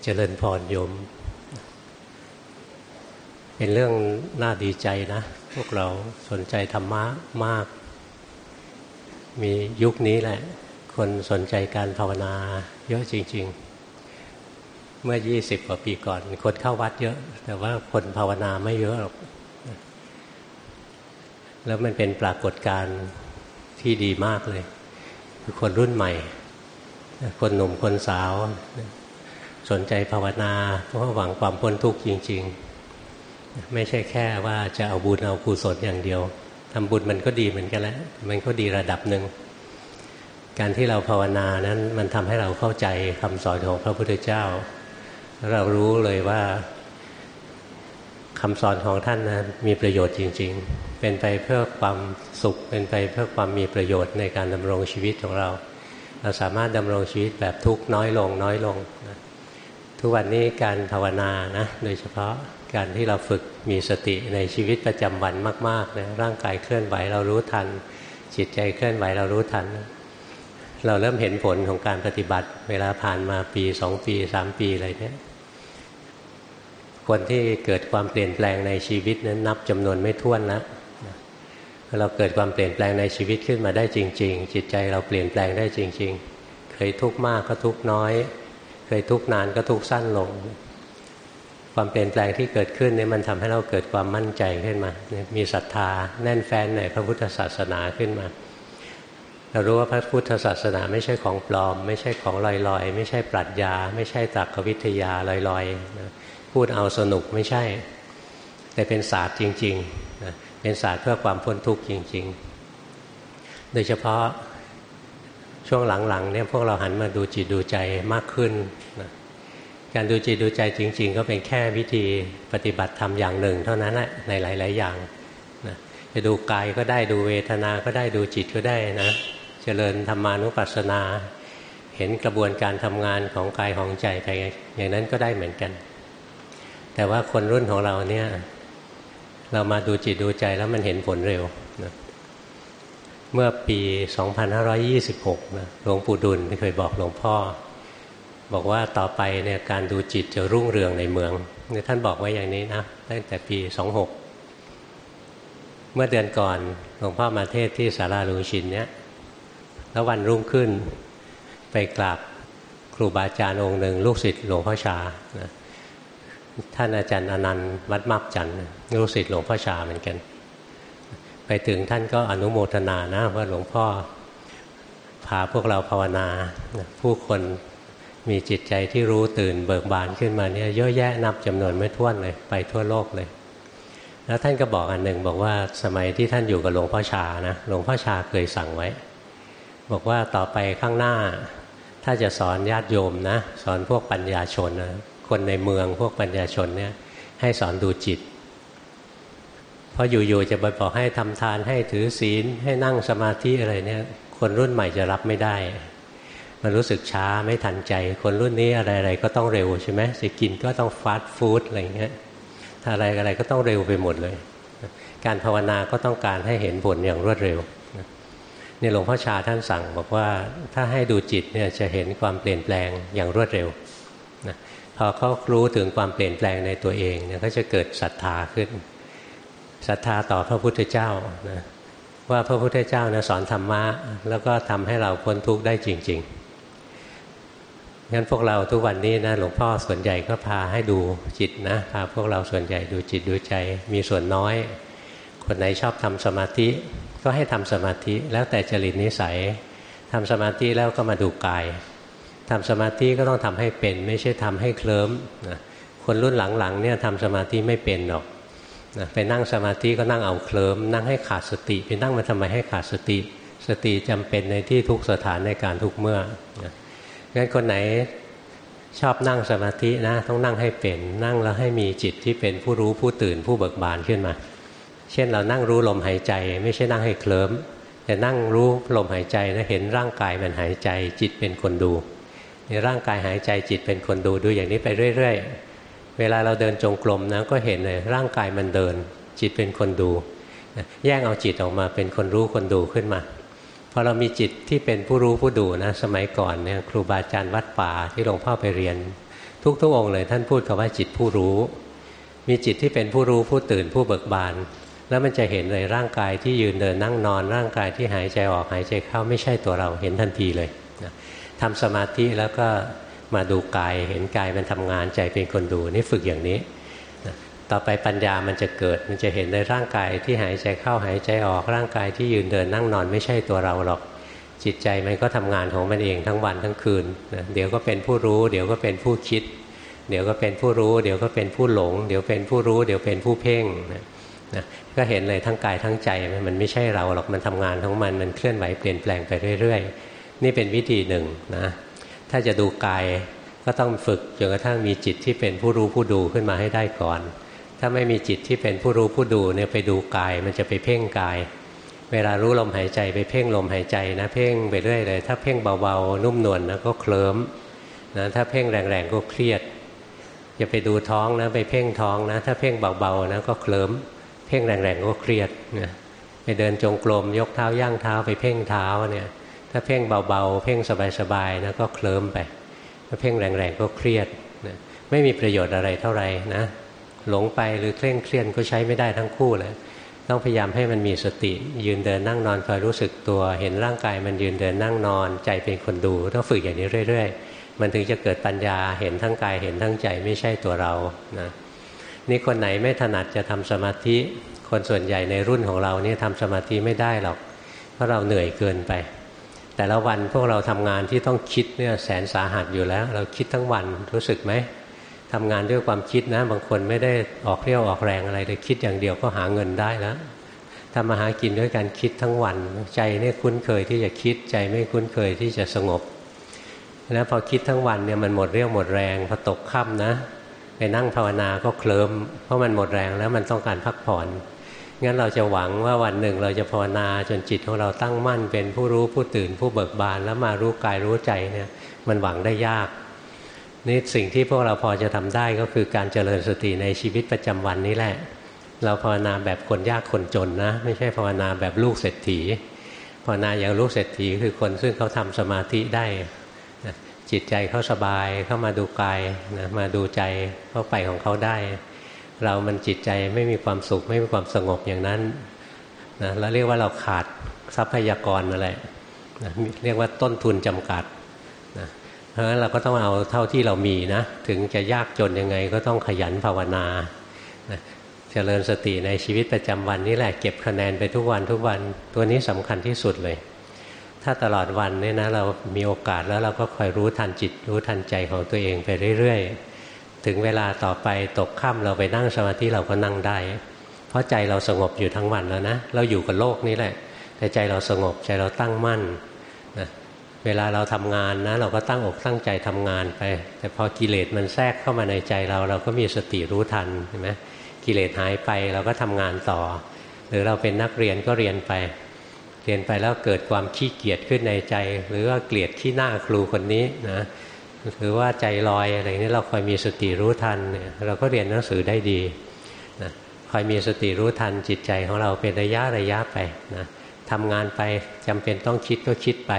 เจริญพรโยม เป็นเรื่องน่าดีใจนะ พวกเราสนใจธรรมะมาก มียุคนี้แหละ คนสนใจการภาวนาเยอะจริง ๆ เมื่อ 20 กว่าปีก่อน คนเข้าวัดเยอะ แต่ว่าคนภาวนาไม่เยอะหรอก แล้วมันเป็นปรากฏการณ์ที่ดีมากเลย คือคนรุ่นใหม่ คนหนุ่มคนสาว สนใจภาวนาเพราะหวังความพ้นทุกข์จริง ๆ ไม่ใช่แค่ว่าจะเอาบุญเอากุศลอย่างเดียวทำบุญมันก็ดีเหมือนกันแล้วมันก็ดีระดับหนึ่งการที่เราภาวนานั้นมันทำให้เราเข้าใจคำสอนของพระพุทธเจ้า เรารู้เลยว่าคำสอนของท่านนะมีประโยชน์จริง ๆ เป็นไปเพื่อความสุข เป็นไปเพื่อความมีประโยชน์ในการดำรงชีวิตของเรา เราสามารถดำรงชีวิตแบบทุกข์น้อยลงน้อยลงนะ ทุกวันนี้การภาวนานะโดยเฉพาะการที่เราฝึกมีสติในชีวิตประจำวันมากๆนะร่างกายเคลื่อนไหวเรารู้ทัน จิตใจเคลื่อนไหวเรารู้ทัน เราเริ่มเห็นผลของการปฏิบัติ เวลาผ่านมาปีสองปีสามปีอะไรเนี่ยคนที่เกิดความเปลี่ยนแปลงในชีวิตนั้นนับจำนวนไม่ถ้วนแล้วเราเกิดความเปลี่ยนแปลงในชีวิตขึ้นมาได้จริง ๆ จิตใจเราเปลี่ยนแปลงได้จริง ๆ เคยทุกข์มากก็ทุกข์น้อย ยทุกนานก็ทุกสั้นลง ความเปลี่ยนแปลงที่เกิดขึ้นนี่มันทำให้เราเกิดความมั่นใจขึ้นมา มีศรัทธาแน่นแฟ้นในพระพุทธศาสนาขึ้นมา เรารู้ว่าพระพุทธศาสนาไม่ใช่ของปลอม ไม่ใช่ของลอยๆ ไม่ใช่ปรัชญา ไม่ใช่ตรรกวิทยาลอยๆ พูดเอาสนุกไม่ใช่ แต่เป็นศาสตร์จริงๆ เป็นศาสตร์เพื่อความพ้นทุกข์จริง ๆ โดยเฉพาะ ช่วงหลังๆเนี่ยพวกเราหันมาดูจิตดูใจมากขึ้นนะการดูจิตดูใจจริง ๆ ก็เป็นแค่วิธีปฏิบัติธรรมอย่างหนึ่ง เท่านั้นแหละในหลาย ๆ อย่างนะจะดูกายก็ได้ดูเวทนาก็ได้ดูจิตก็ได้นะเจริญธรรมานุปัสสนา เห็นกระบวนการทำงานของกายของใจไปอย่างนั้นก็ได้เหมือนกัน แต่ว่าคนรุ่นของเราเนี่ยเรามาดูจิตดูใจแล้วมันเห็นผลเร็วนะ เมื่อปี 2526นะหลวงปู่ดุลเคยบอกหลวงพ่อ บอกว่าต่อไปเนี่ยการดูจิตจะรุ่งเรืองในเมืองนี่ท่านบอกไว้อย่างนี้นะตั้งแต่ปี 26 เมื่อเดือนก่อนหลวงพ่อมาเทศที่สาราลุงชินเนี่ยแล้ววันรุ่งขึ้นไปกราบครูบาอาจารย์องค์หนึ่งลูกศิษย์หลวงพ่อชานะท่านอาจารย์อนันต์วัดมับจันทร์ลูกศิษย์หลวงพ่อชาเหมือนกัน ไปถึงท่านก็อนุโมทนานะว่าหลวงพ่อพาพวกเราภาวนา ผู้คนมีจิตใจที่รู้ตื่นเบิกบานขึ้นมาเนี่ยเยอะแยะนับจำนวนไม่ถ้วนเลยไปทั่วโลกเลย แล้วท่านก็บอกอันหนึ่งบอกว่าสมัยที่ท่านอยู่กับหลวงพ่อชานะหลวงพ่อชาเคยสั่งไว้ บอกว่าต่อไปข้างหน้า ถ้าจะสอนญาติโยมนะ สอนพวกปัญญาชนนะคนในเมืองพวกปัญญาชนเนี่ยให้สอนดูจิต พออยู่ๆจะไปบอกให้ทำทานให้ถือศีลให้นั่งสมาธิอะไรเนี่ยคนรุ่นใหม่จะรับไม่ได้ มันรู้สึกช้าไม่ทันใจ คนรุ่นนี้อะไรๆก็ต้องเร็วใช่ไหมจะกินก็ต้องฟาสต์ฟู้ดอะไรเงี้ยถ้าอะไรอะไรก็ต้องเร็วไปหมดเลย การภาวนาก็ต้องการให้เห็นผลอย่างรวดเร็วนี่หลวงพ่อชาท่านสั่งบอกว่าถ้าให้ดูจิตเนี่ยจะเห็นความเปลี่ยนแปลงอย่างรวดเร็วนะพอเขารู้ถึงความเปลี่ยนแปลงในตัวเองเนี่ยก็จะเกิดศรัทธาขึ้น ศรัทธาต่อพระพุทธเจ้านะว่าพระพุทธเจ้านะสอนธรรมะแล้วก็ทำให้เราพ้นทุกข์ได้จริง ๆ งั้นพวกเราทุกวันนี้นะหลวงพ่อส่วนใหญ่ก็พาให้ดูจิตนะพาพวกเราส่วนใหญ่ดูจิตดูใจมีส่วนน้อย คนไหนชอบทำสมาธิก็ให้ทำสมาธิแล้วแต่จริตนิสัยทำสมาธิแล้วก็มาดูกายทำสมาธิก็ต้องทำให้เป็น ไม่ใช่ทำให้เคลิ้มนะคนรุ่นหลังๆเนี่ยทำสมาธิไม่เป็นหรอก นะไปนั่งสมาธิก็นั่งเอาเคลิมนั่งให้ขาดสติไปนั่งมาทำไมให้ขาดสติ สติจำเป็นในที่ทุกสถานในการทุกเมื่อนะงั้นคนไหนชอบนั่งสมาธินะต้องนั่งให้เป็น นั่งแล้วให้มีจิตที่เป็นผู้รู้ผู้ตื่นผู้เบิกบานขึ้นมา เช่นเรานั่งรู้ลมหายใจ ไม่ใช่นั่งให้เคลิ้มแต่นั่งรู้ลมหายใจนะเห็นร่างกายมันหายใจ จิตเป็นคนดูในร่างกายหายใจจิตเป็นคนดูดูอย่างนี้ไปเรื่อย เวลาเราเดินจงกรมนะก็เห็นเลยร่างกายมันเดิน จิตเป็นคนดูแยกเอาจิตออกมาเป็นคนรู้คนดูขึ้นมาพอเรามีจิตที่เป็นผู้รู้ผู้ดูนะสมัยก่อนเนี่ยครูบาอาจารย์วัดป่าที่หลวงพ่อไปเรียน ทุกๆองเลยท่านพูดคำว่าจิตผู้รู้ มีจิตที่เป็นผู้รู้ผู้ตื่นผู้เบิกบาน แล้วมันจะเห็นเลยร่างกายที่ยืนเดินนั่งนอน ร่างกายที่หายใจออกหายใจเข้าไม่ใช่ตัวเราเห็นทันทีเลยนะทำสมาธิแล้วก็ มาดูกาย เห็นกายมันทำงานใจเป็นคนดูนี่ฝึกอย่างนี้นะต่อไปปัญญามันจะเกิดมันจะเห็นในร่างกายที่หายใจเข้าหายใจออกร่างกายที่ยืนเดินนั่งนอนไม่ใช่ตัวเราหรอกจิตใจมันก็ทำงานของมันเองทั้งวันทั้งคืนนะเดี๋ยวก็เป็นผู้รู้ เดี๋ยวก็เป็นผู้คิด เดี๋ยวก็เป็นผู้รู้ เดี๋ยวก็เป็นผู้หลง เดี๋ยวเป็นผู้รู้ เดี๋ยวเป็นผู้เพ่งนะนะก็เห็นเลยทั้งกายทั้งใจมันไม่ใช่เราหรอกมันทำงานของมันมันเคลื่อนไหวเปลี่ยนแปลงไปเรื่อย ๆ นี่เป็นวิธีหนึ่งนะ ถ้าจะดูกายก็ต้องฝึกจนกระทั่งมีจิตที่เป็นผู้รู้ผู้ดูขึ้นมาให้ได้ก่อน ถ้าไม่มีจิตที่เป็นผู้รู้ผู้ดูเนี่ยไปดูกาย มันจะไปเพ่งกาย เวลารู้ลมหายใจไปเพ่งลมหายใจนะเพ่งไปเรื่อยเลย ถ้าเพ่งเบาๆนุ่มนวลนะก็เคลิ้มนะถ้าเพ่งแรงๆก็เครียดอย่าไปดูท้องนะไปเพ่งท้องนะ ถ้าเพ่งเบาๆนะก็เคลิ้มเพ่งแรงๆก็เครียดนะไปเดินจงกรมยกเท้าย่างเท้าไปเพ่งเท้าเนี่ย ถ้าเพ่งเบาๆ เพ่งสบายๆนะก็เคลิ้มไป ถ้าเพ่งแรงๆก็เครียดนะไม่มีประโยชน์อะไรเท่าไหร่นะหลงไปหรือเคร่งเครียดก็ใช้ไม่ได้ทั้งคู่เลยต้องพยายามให้มันมีสติ ยืนเดินนั่งนอนคอยรู้สึกตัว เห็นร่างกายมันยืนเดินนั่งนอน ใจเป็นคนดูต้องฝึกอย่างนี้เรื่อย ๆ มันถึงจะเกิดปัญญาเห็นทั้งกายเห็นทั้งใจไม่ใช่ตัวเรานะนี่คนไหนไม่ถนัดจะทำสมาธิ คนส่วนใหญ่ในรุ่นของเรานี่ทำสมาธิไม่ได้หรอก เพราะเราเหนื่อยเกินไป แต่ละวันพวกเราทำงานที่ต้องคิดเนี่ยแสนสาหัสอยู่แล้ว เราคิดทั้งวันรู้สึกไหมทำงานด้วยความคิดนะ บางคนไม่ได้ออกเรี่ยวออกแรงอะไรเลยคิดอย่างเดียวก็หาเงินได้แล้วทำมาหากินด้วยการคิดทั้งวัน ใจนี่คุ้นเคยที่จะคิดใจไม่คุ้นเคยที่จะสงบ แล้วพอคิดทั้งวันเนี่ยมันหมดเรี่ยวหมดแรงพอตกค่ำนะ ไปนั่งภาวนาก็เคลิ้มเพราะมันหมดแรงแล้วมันต้องการพักผ่อน งั้นเราจะหวังว่าวันหนึ่งเราจะภาวนาจนจิตของเราตั้งมั่น เป็นผู้รู้ผู้ตื่นผู้เบิกบานแล้วมารู้กายรู้ใจเนี่ยมันหวังได้ยากนี่สิ่งที่พวกเราพอจะทำได้ก็คือการเจริญสติในชีวิตประจำวันนี้แหละ เราภาวนาแบบคนยากคนจนนะ ไม่ใช่ภาวนาแบบลูกเศรษฐีภาวนาอย่างลูกเศรษฐีคือคนซึ่งเขาทำสมาธิได้จิตใจเขาสบายเข้ามาดูกายนะมาดูใจเขาไปของเขาได้ เรามันจิตใจไม่มีความสุข ไม่มีความสงบอย่างนั้นนะแล้วเรียกว่าเราขาดทรัพยากรอะไรนะเรียกว่าต้นทุนจำกัดเพราะฉะนั้นเราก็ต้องเอาเท่าที่เรามีนะถึงจะยากจนยังไงก็ต้องขยันภาวนาเจริญสติในชีวิตประจำวันนี่แหละเก็บคะแนนไปทุกวันทุกวันตัวนี้สำคัญที่สุดเลย ถ้าตลอดวันนี่นะเรามีโอกาสแล้วเราก็คอยรู้ทันจิต รู้ทันใจของตัวเองไปเรื่อยๆ ถึงเวลาต่อไปตกค่ำเราไปนั่งสมาธิเราก็นั่งได้ เพราะใจเราสงบอยู่ทั้งวันแล้วนะ เราอยู่กับโลกนี้แหละ แต่ใจเราสงบใจเราตั้งมั่นเวลาเราทำงานนะ เราก็ตั้งอกตั้งใจทำงานไป แต่พอกิเลสมันแทรกเข้ามาในใจเรา เราก็มีสติรู้ทันใช่ไหมกิเลสหายไปเราก็ทำงานต่อ หรือเราเป็นนักเรียนก็เรียนไป เรียนไปแล้วเกิดความขี้เกียจขึ้นในใจ หรือว่าเกลียดขี้หน้าครูคนนี้นะ หรือว่าใจลอยอะไรนี้เราคอยมีสติรู้ทันเนี่ยเราก็เรียนหนังสือได้ดีนะคอยมีสติรู้ทันจิตใจของเราเป็นระยะระยะไปนะทำงานไปจำเป็นต้องคิดก็คิดไป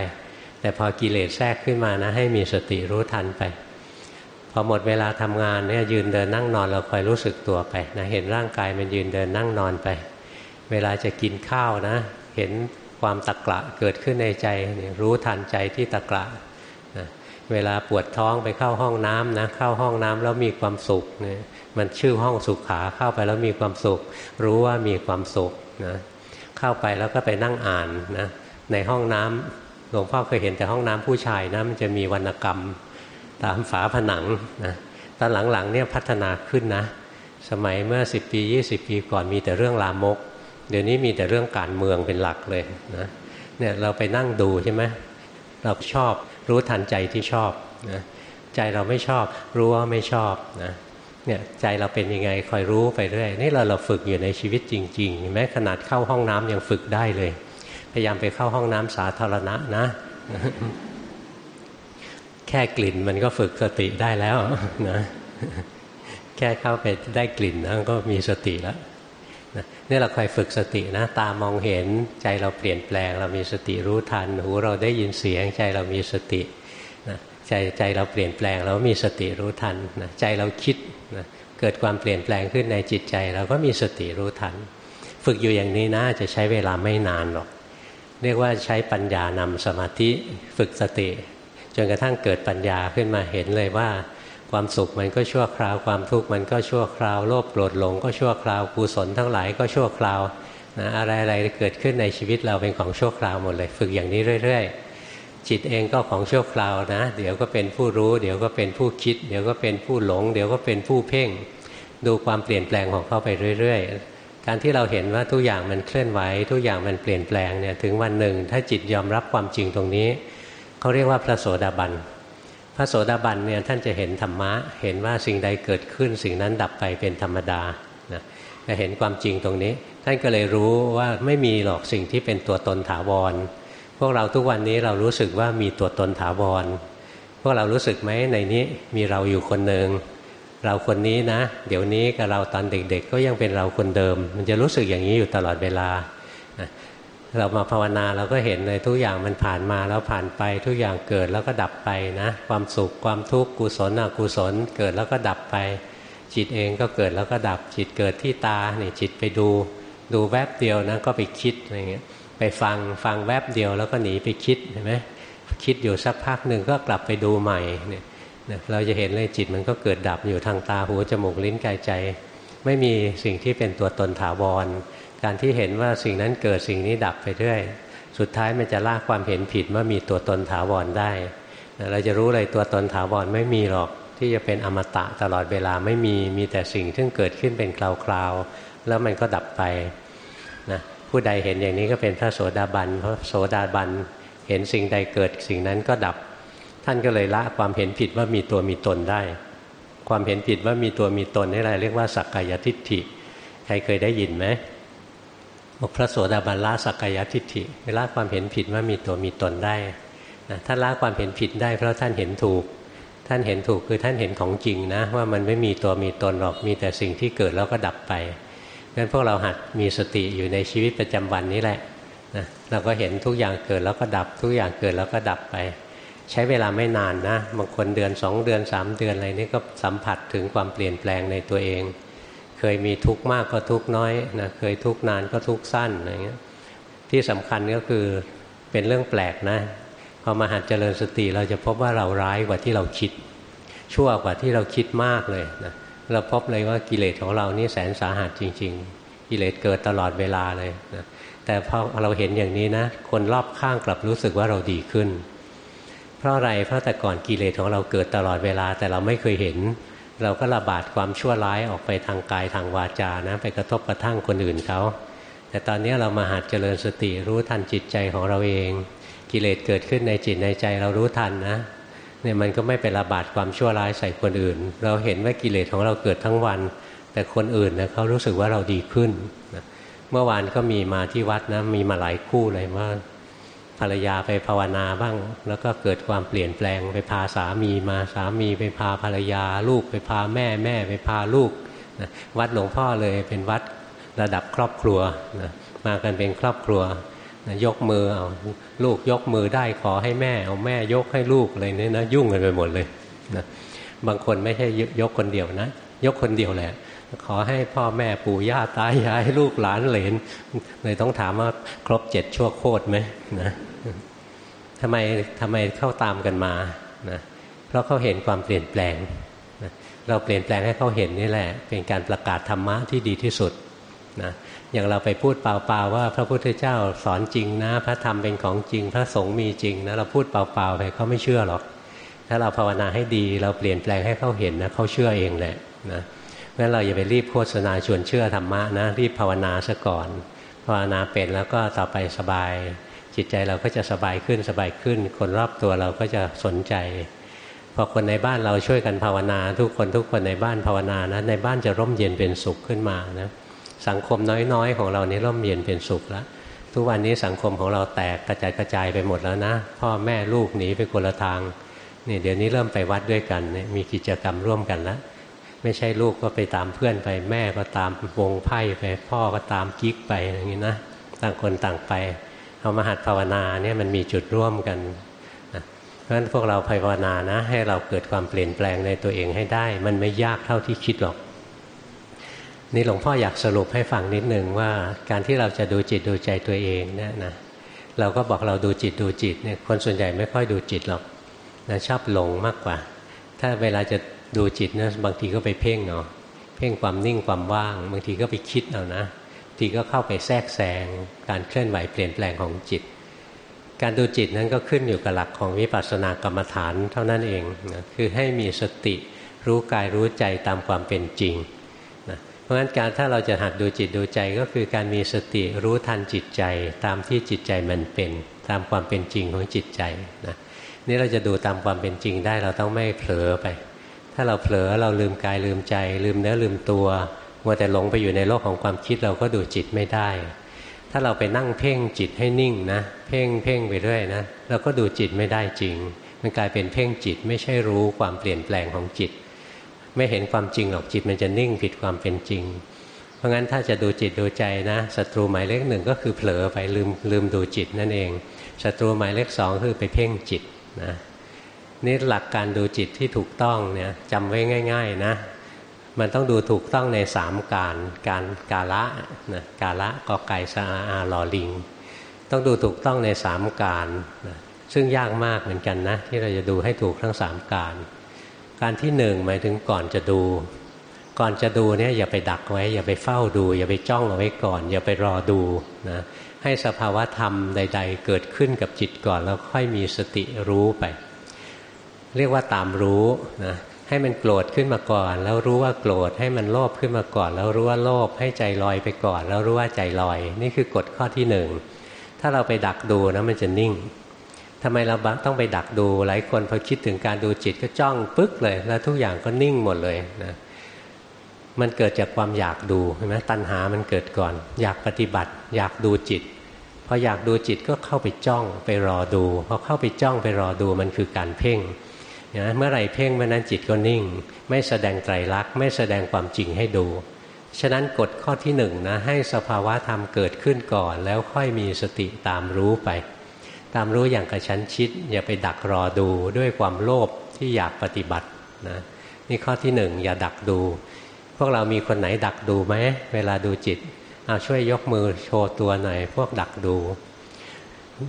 แต่พอกิเลสแทรกขึ้นมานะให้มีสติรู้ทันไป พอหมดเวลาทำงานเนี่ยยืนเดินนั่งนอนเราคอยรู้สึกตัวไปนะเห็นร่างกายมันยืนเดินนั่งนอนไป เวลาจะกินข้าวนะ เห็นความตะกละเกิดขึ้นในใจรู้ทันใจที่ตะกละนะ เวลาปวดท้องไปเข้าห้องน้ำนะเข้าห้องน้ำแล้วมีความสุขเนี่ยมันชื่อห้องสุขขาเข้าไปแล้วมีความสุข รู้ว่ามีความสุขนะเข้าไปแล้วก็ไปนั่งอ่านนะในห้องน้ำหลวงพ่อเคยเห็นแต่ห้องน้ำผู้ชายนะมันจะมีวรรณกรรมตามฝาผนังนะตอนหลังๆเนี่ยพัฒนาขึ้นนะ สมัยเมื่อ 10 ปี 20 ปีก่อนมีแต่เรื่องลามก เดี๋ยวนี้มีแต่เรื่องการเมืองเป็นหลักเลยนะเนี่ยเราไปนั่งดูใช่ไหมเราชอบ รู้ทันใจที่ชอบนะใจเราไม่ชอบรู้ว่าไม่ชอบนะเนี่ยใจเราเป็นยังไงคอยรู้ไปเรื่อยนี่เราเราฝึกอยู่ในชีวิตจริงๆแม้ขนาดเข้าห้องน้ำยังฝึกได้เลย พยายามไปเข้าห้องน้ำสาธารณะนะ แค่กลิ่นมันก็ฝึกสติได้แล้วนะแค่เข้าไปได้กลิ่นนะก็มีสติแล้ว นี่เราคอยฝึกสตินะตามองเห็นใจเราเปลี่ยนแปลง เรามีสติรู้ทัน หูเราได้ยินเสียงใจเรามีสตินะใจใจเราเปลี่ยนแปลง เรามีสติรู้ทันนะใจเราคิดนะเกิดความเปลี่ยนแปลงขึ้นในจิตใจ เราก็มีสติรู้ทัน ฝึกอยู่อย่างนี้นะจะใช้เวลาไม่นานหรอก เรียกว่าใช้ปัญญานำสมาธิฝึกสติ จนกระทั่งเกิดปัญญาขึ้นมาเห็นเลยว่า ความสุขมันก็ชั่วคราวความทุกข์มันก็ชั่วคราวโลภโกรธหลงก็ชั่วคราวกุศลทั้งหลายก็ชั่วคราวนะอะไรอะไรเกิดขึ้นในชีวิตเราเป็นของชั่วคราวหมดเลย ฝึกอย่างนี้เรื่อย ๆ จิตเองก็ของชั่วคราวนะ เดี๋ยวก็เป็นผู้รู้ เดี๋ยวก็เป็นผู้คิด เดี๋ยวก็เป็นผู้หลง เดี๋ยวก็เป็นผู้เพ่ง ดูความเปลี่ยนแปลงของเขาไปเรื่อย ๆ การที่เราเห็นว่าทุกอย่างมันเคลื่อนไหว ทุกอย่างมันเปลี่ยนแปลงเนี่ยถึงวันหนึ่ง ถ้าจิตยอมรับความจริงตรงนี้เขาเรียกว่าพระโสดาบัน พระโสดาบันเนี่ยท่านจะเห็นธรรมะ เห็นว่าสิ่งใดเกิดขึ้น สิ่งนั้นดับไปเป็นธรรมดานะจะเห็นความจริงตรงนี้ ท่านก็เลยรู้ว่าไม่มีหรอกสิ่งที่เป็นตัวตนถาวร พวกเราทุกวันนี้เรารู้สึกว่ามีตัวตนถาวร พวกเรารู้สึกไหมในนี้มีเราอยู่คนหนึ่งเราคนนี้นะ เดี๋ยวนี้กับเราตอนเด็กๆ ก็ยังเป็นเราคนเดิม มันจะรู้สึกอย่างนี้อยู่ตลอดเวลา เรามาภาวนาเราก็เห็นเลยทุกอย่างมันผ่านมาแล้วผ่านไป ทุกอย่างเกิดแล้วก็ดับไปนะ ความสุขความทุกข์กุศลอกุศลเกิดแล้วก็ดับไป จิตเองก็เกิดแล้วก็ดับจิตเกิดที่ตาเนี่ยจิตไปดู ดูแวบเดียวนะก็ไปคิดอะไรเงี้ยไปฟังฟังแวบเดียวแล้วก็หนีไปคิดเห็นไหมคิดอยู่สักพักหนึ่งก็กลับไปดูใหม่เนี่ยเราจะเห็นเลยจิตมันก็เกิดดับอยู่ทางตาหูจมูกลิ้นกายใจ ไม่มีสิ่งที่เป็นตัวตนถาวร การที่เห็นว่าสิ่งนั้นเกิดสิ่งนี้ดับไปเรื่อย สุดท้ายมันจะลากความเห็นผิดว่ามีตัวตนถาวรได้ เราจะรู้เลยตัวตนถาวรไม่มีหรอกที่จะเป็นอมตะตลอดเวลาไม่มีมีแต่สิ่งที่เกิดขึ้นเป็นคราวๆแล้วมันก็ดับไปนะผู้ใดเห็นอย่างนี้ก็เป็นพระโสดาบันเพราะโสดาบันเห็นสิ่งใดเกิดสิ่งนั้นก็ดับ ท่านก็เลยละความเห็นผิดว่ามีตัวมีตนได้ ความเห็นผิดว่ามีตัวมีตนนี่อะไรเรียกว่าสักกายทิฏฐิ ใครเคยได้ยินไหม บอกพระโสดาบันละสักกายทิฏฐิละความเห็นผิดว่ามีตัวมีตนได้นะท่านละความเห็นผิดได้เพราะท่านเห็นถูก ท่านเห็นถูกคือท่านเห็นของจริงนะว่ามันไม่มีตัวมีตนหรอกมีแต่สิ่งที่เกิดแล้วก็ดับไปงั้นพวกเราหัดมีสติอยู่ในชีวิตประจำวันนี้แหละนะเราก็เห็นทุกอย่างเกิดแล้วก็ดับ ทุกอย่างเกิดแล้วก็ดับไป ใช้เวลาไม่นานนะบางคนเดือนสองเดือนสามเดือนอะไรนี่ก็สัมผัสถึงความเปลี่ยนแปลงในตัวเอง เคยมีทุกข์มากก็ทุกข์น้อยนะเคยทุกข์นานก็ทุกข์สั้นอะไรเงี้ยที่สำคัญก็คือเป็นเรื่องแปลกนะพอมาหัดเจริญสติเราจะพบว่าเราร้ายกว่าที่เราคิด ชั่วกว่าที่เราคิดมากเลยนะเราพบเลยว่ากิเลสของเรานี่แสนสาหัสจริง ๆ กิเลสเกิดตลอดเวลาเลยนะแต่พอเราเห็นอย่างนี้นะ คนรอบข้างกลับรู้สึกว่าเราดีขึ้น เพราะอะไรเพราะแต่ก่อนกิเลสของเราเกิดตลอดเวลา แต่เราไม่เคยเห็น เราก็ระบาดความชั่วร้ายออกไปทางกายทางวาจานะไปกระทบกระทั่งคนอื่นเขาแต่ตอนนี้เรามาหัดเจริญสติรู้ทันจิตใจของเราเอง กิเลสเกิดขึ้นในจิตในใจเรารู้ทันนะเนี่ยมันก็ไม่เป็นระบาดความชั่วร้ายใส่คนอื่น เราเห็นว่ากิเลสของเราเกิดทั้งวัน แต่คนอื่นนะเขารู้สึกว่าเราดีขึ้นนะเมื่อวานก็มีมาที่วัดนะมีมาหลายคู่เลยว่า ภรรยาไปภาวนาบ้าง แล้วก็เกิดความเปลี่ยนแปลงไปพาสามีมาสามีไปพาภรรยา ลูกไปพาแม่แม่ไปพาลูกนะวัดหลวงพ่อเลยเป็นวัดระดับครอบครัวนะมากันเป็นครอบครัวยกมือเอาลูกยกมือได้ขอให้แม่เอาแม่ยกให้ลูกอะไรเนี่ยนะยุ่งกันไปหมดเลยนะบางคนไม่ใช่ยกคนเดียวนะ ยกคนเดียวแหละ ขอให้พ่อแม่ปู่ย่าตายายลูกหลานเหลนเลยต้องถามว่าครบเจ็ดชั่วโคตรไหมนะทำไมทำไมเข้าตามกันมานะเพราะเขาเห็นความเปลี่ยนแปลงนะเราเปลี่ยนแปลงให้เขาเห็นนี่แหละ เป็นการประกาศธรรมะที่ดีที่สุดนะอย่างเราไปพูดเปล่าๆว่า พระพุทธเจ้าสอนจริงนะ พระธรรมเป็นของจริง พระสงฆ์มีจริงนะเราพูดเปล่าๆไปเขาไม่เชื่อหรอก ถ้าเราภาวนาให้ดี เราเปลี่ยนแปลงให้เขาเห็นนะเขาเชื่อเองแหละนะ งั้นเราอย่าไปรีบโฆษณาชวนเชื่อธรรมะนะรีบภาวนาซะก่อน ภาวนาเป็นแล้วก็ต่อไปสบาย จิตใจเราก็จะสบายขึ้นสบายขึ้น คนรอบตัวเราก็จะสนใจพอคนในบ้านเราช่วยกันภาวนา ทุกคนทุกคนในบ้านภาวนานะในบ้านจะร่มเย็นเป็นสุขขึ้นมานะสังคมน้อยๆ ของเรานี่ร่มเย็นเป็นสุขแล้วทุกวันนี้สังคมของเราแตกกระจายกระจายไปหมดแล้วนะ พ่อแม่ลูกหนีไปคนละทางนี่เดี๋ยวนี้เริ่มไปวัดด้วยกันมีกิจกรรมร่วมกันแล้ว ไม่ใช่ลูกก็ไปตามเพื่อนไป แม่ก็ตามวงไพ่ไป พ่อก็ตามกิ๊กไปอย่างนี้นะต่างคนต่างไปเอามาหัดภาวนาเนี่ยมันมีจุดร่วมกันนะเพราะราะฉะนั้นพวกเราภาวนานะ ให้เราเกิดความเปลี่ยนแปลงในตัวเองให้ได้ มันไม่ยากเท่าที่คิดหรอก นี่หลวงพ่ออยากสรุปให้ฟังนิดนึงว่า การที่เราจะดูจิตดูใจตัวเองเนี่ยนะเราก็บอกเราดูจิตดูจิตเนี่ยคนส่วนใหญ่ไม่ค่อยดูจิตหรอกนะชอบหลงมากกว่า ถ้าเวลาจะ ดูจิตนะบางทีก็ไปเพ่งเนาะเพ่งความนิ่งความว่าง บางทีก็ไปคิดเอานะทีก็เข้าไปแทรกแซงการเคลื่อนไหวเปลี่ยนแปลงของจิต การดูจิตนั้นก็ขึ้นอยู่กับหลักของวิปัสสนากรรมฐานเท่านั้นเองนะคือให้มีสติรู้กายรู้ใจตามความเป็นจริงนะเพราะฉะนั้นการถ้าเราจะหัดดูจิตดูใจก็คือการมีสติรู้ทันจิตใจ ตามที่จิตใจมันเป็น ตามความเป็นจริงของจิตใจนะนี่เราจะดูตามความเป็นจริงได้เราต้องไม่เผลอไป ถ้าเราเผลอเราลืมกายลืมใจ ลืมเนื้อลืมตัวมัวแต่หลงไปอยู่ในโลกของความคิดเราก็ดูจิตไม่ได้ ถ้าเราไปนั่งเพ่งจิตให้นิ่งนะ เพ่งเพ่งไปเรื่อยนะเราก็ดูจิตไม่ได้จริง มันกลายเป็นเพ่งจิตไม่ใช่รู้ความเปลี่ยนแปลงของจิต ไม่เห็นความจริงหรอกจิตมันจะนิ่งผิดความเป็นจริง เพราะงั้นถ้าจะดูจิตดูใจนะศัตรูหมายเลขหนึ่งก็คือเผลอไปลืมลืมดูจิตนั่นเองศัตรูหมายเลขสองคือไปเพ่งจิตนะ นี่หลักการดูจิตที่ถูกต้องเนี่ยจำไว้ง่าย ๆนะ มันต้องดูถูกต้องในสามการการกาละนะกาละกอไก่สาอาลอลิง ต้องดูถูกต้องในสามการนะซึ่งยากมากเหมือนกันนะ ที่เราจะดูให้ถูกทั้งสามการ การที่หนึ่งหมายถึงก่อนจะดู ก่อนจะดูเนี่ยอย่าไปดักไว้ อย่าไปเฝ้าดู อย่าไปจ้องเอาไว้ก่อน อย่าไปรอดูนะให้สภาวะธรรมใด ๆ เกิดขึ้นกับจิตก่อนแล้วค่อยมีสติรู้ไป เรียกว่าตามรู้นะให้มันโกรธขึ้นมาก่อน แล้วรู้ว่าโกรธให้มันโลภขึ้นมาก่อน แล้วรู้ว่าโลภให้ใจลอยไปก่อน แล้วรู้ว่าใจลอย นี่คือกฎข้อที่หนึ่งถ้าเราไปดักดูนะมันจะนิ่งทำไมเราต้องไปดักดูหลายคนพอคิดถึงการดูจิตก็จ้องปึ๊กเลย แล้วทุกอย่างก็นิ่งหมดเลยนะมันเกิดจากความอยากดูใช่ไหมตัณหามันเกิดก่อน อยากปฏิบัติ อยากดูจิตพออยากดูจิตก็เข้าไปจ้องไปรอดูพอเข้าไปจ้องไปรอดูมันคือการเพ่ง นะเมื่อไหร่เพ่งเมื่อนั้นจิตก็นิ่ง ไม่แสดงไตรลักษณ์ไม่แสดงความจริงให้ดู ฉะนั้นกฎข้อที่หนึ่งนะให้สภาวะธรรมเกิดขึ้นก่อน แล้วค่อยมีสติตามรู้ไป ตามรู้อย่างกระชั้นชิด อย่าไปดักรอดูด้วยความโลภที่อยากปฏิบัตินะนี่ข้อที่หนึ่งอย่าดักดู พวกเรามีคนไหนดักดูไหมเวลาดูจิตเอาช่วยยกมือโชว์ตัวหน่อยพวกดักดู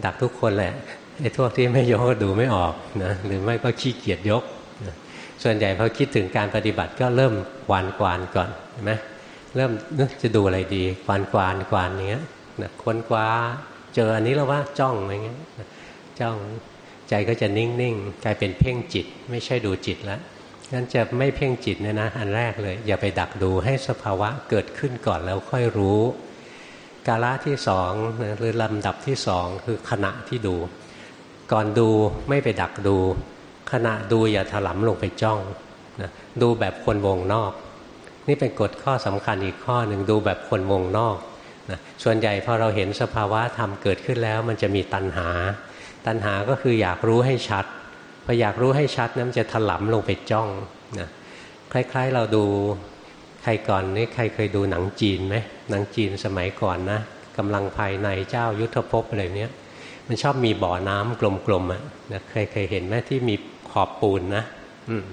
ดักทุกคนแหละ ไอ้พวกที่ไม่ยกก็ดูไม่ออกนะหรือไม่ก็ขี้เกียจยกนะส่วนใหญ่พอคิดถึงการปฏิบัติก็เริ่มกวานกวานก่อนเห็นไหมเริ่มนึกจะดูอะไรดีกวานกวานกวานอย่างเงี้ยนะค้นคว้าเจออันนี้แล้วว่าจ้องอะไรเงี้ยจ้องใจก็จะนิ่งๆกลายเป็นเพ่งจิต ไม่ใช่ดูจิตแล้วงั้นจะไม่เพ่งจิตเนี่ยนะอันแรกเลย อย่าไปดักดูให้สภาวะเกิดขึ้นก่อนแล้วค่อยรู้ กาละที่สองหรือลำดับที่สองคือขณะที่ดู ก่อนดูไม่ไปดักดู ขณะดูอย่าถลำลงไปจ้องนะดูแบบคนวงนอก นี่เป็นกฎข้อสำคัญอีกข้อหนึ่งดูแบบคนวงนอกนะส่วนใหญ่พอเราเห็นสภาวะธรรมเกิดขึ้นแล้ว มันจะมีตัณหา ตัณหาก็คืออยากรู้ให้ชัดพออยากรู้ให้ชัดนะั้นจะถลำลงไปจ้องนะคล้ายๆเราดูใครก่อนนี่ใครเคยดูหนังจีนไหมหนังจีนสมัยก่อนนะกำลังภายในเจ้ายุทธภพอะไรเนี้ย มันชอบมีบ่อน้ำกลมๆอะนะเคยเคยเห็นไหมที่มีขอบปูนนะอืม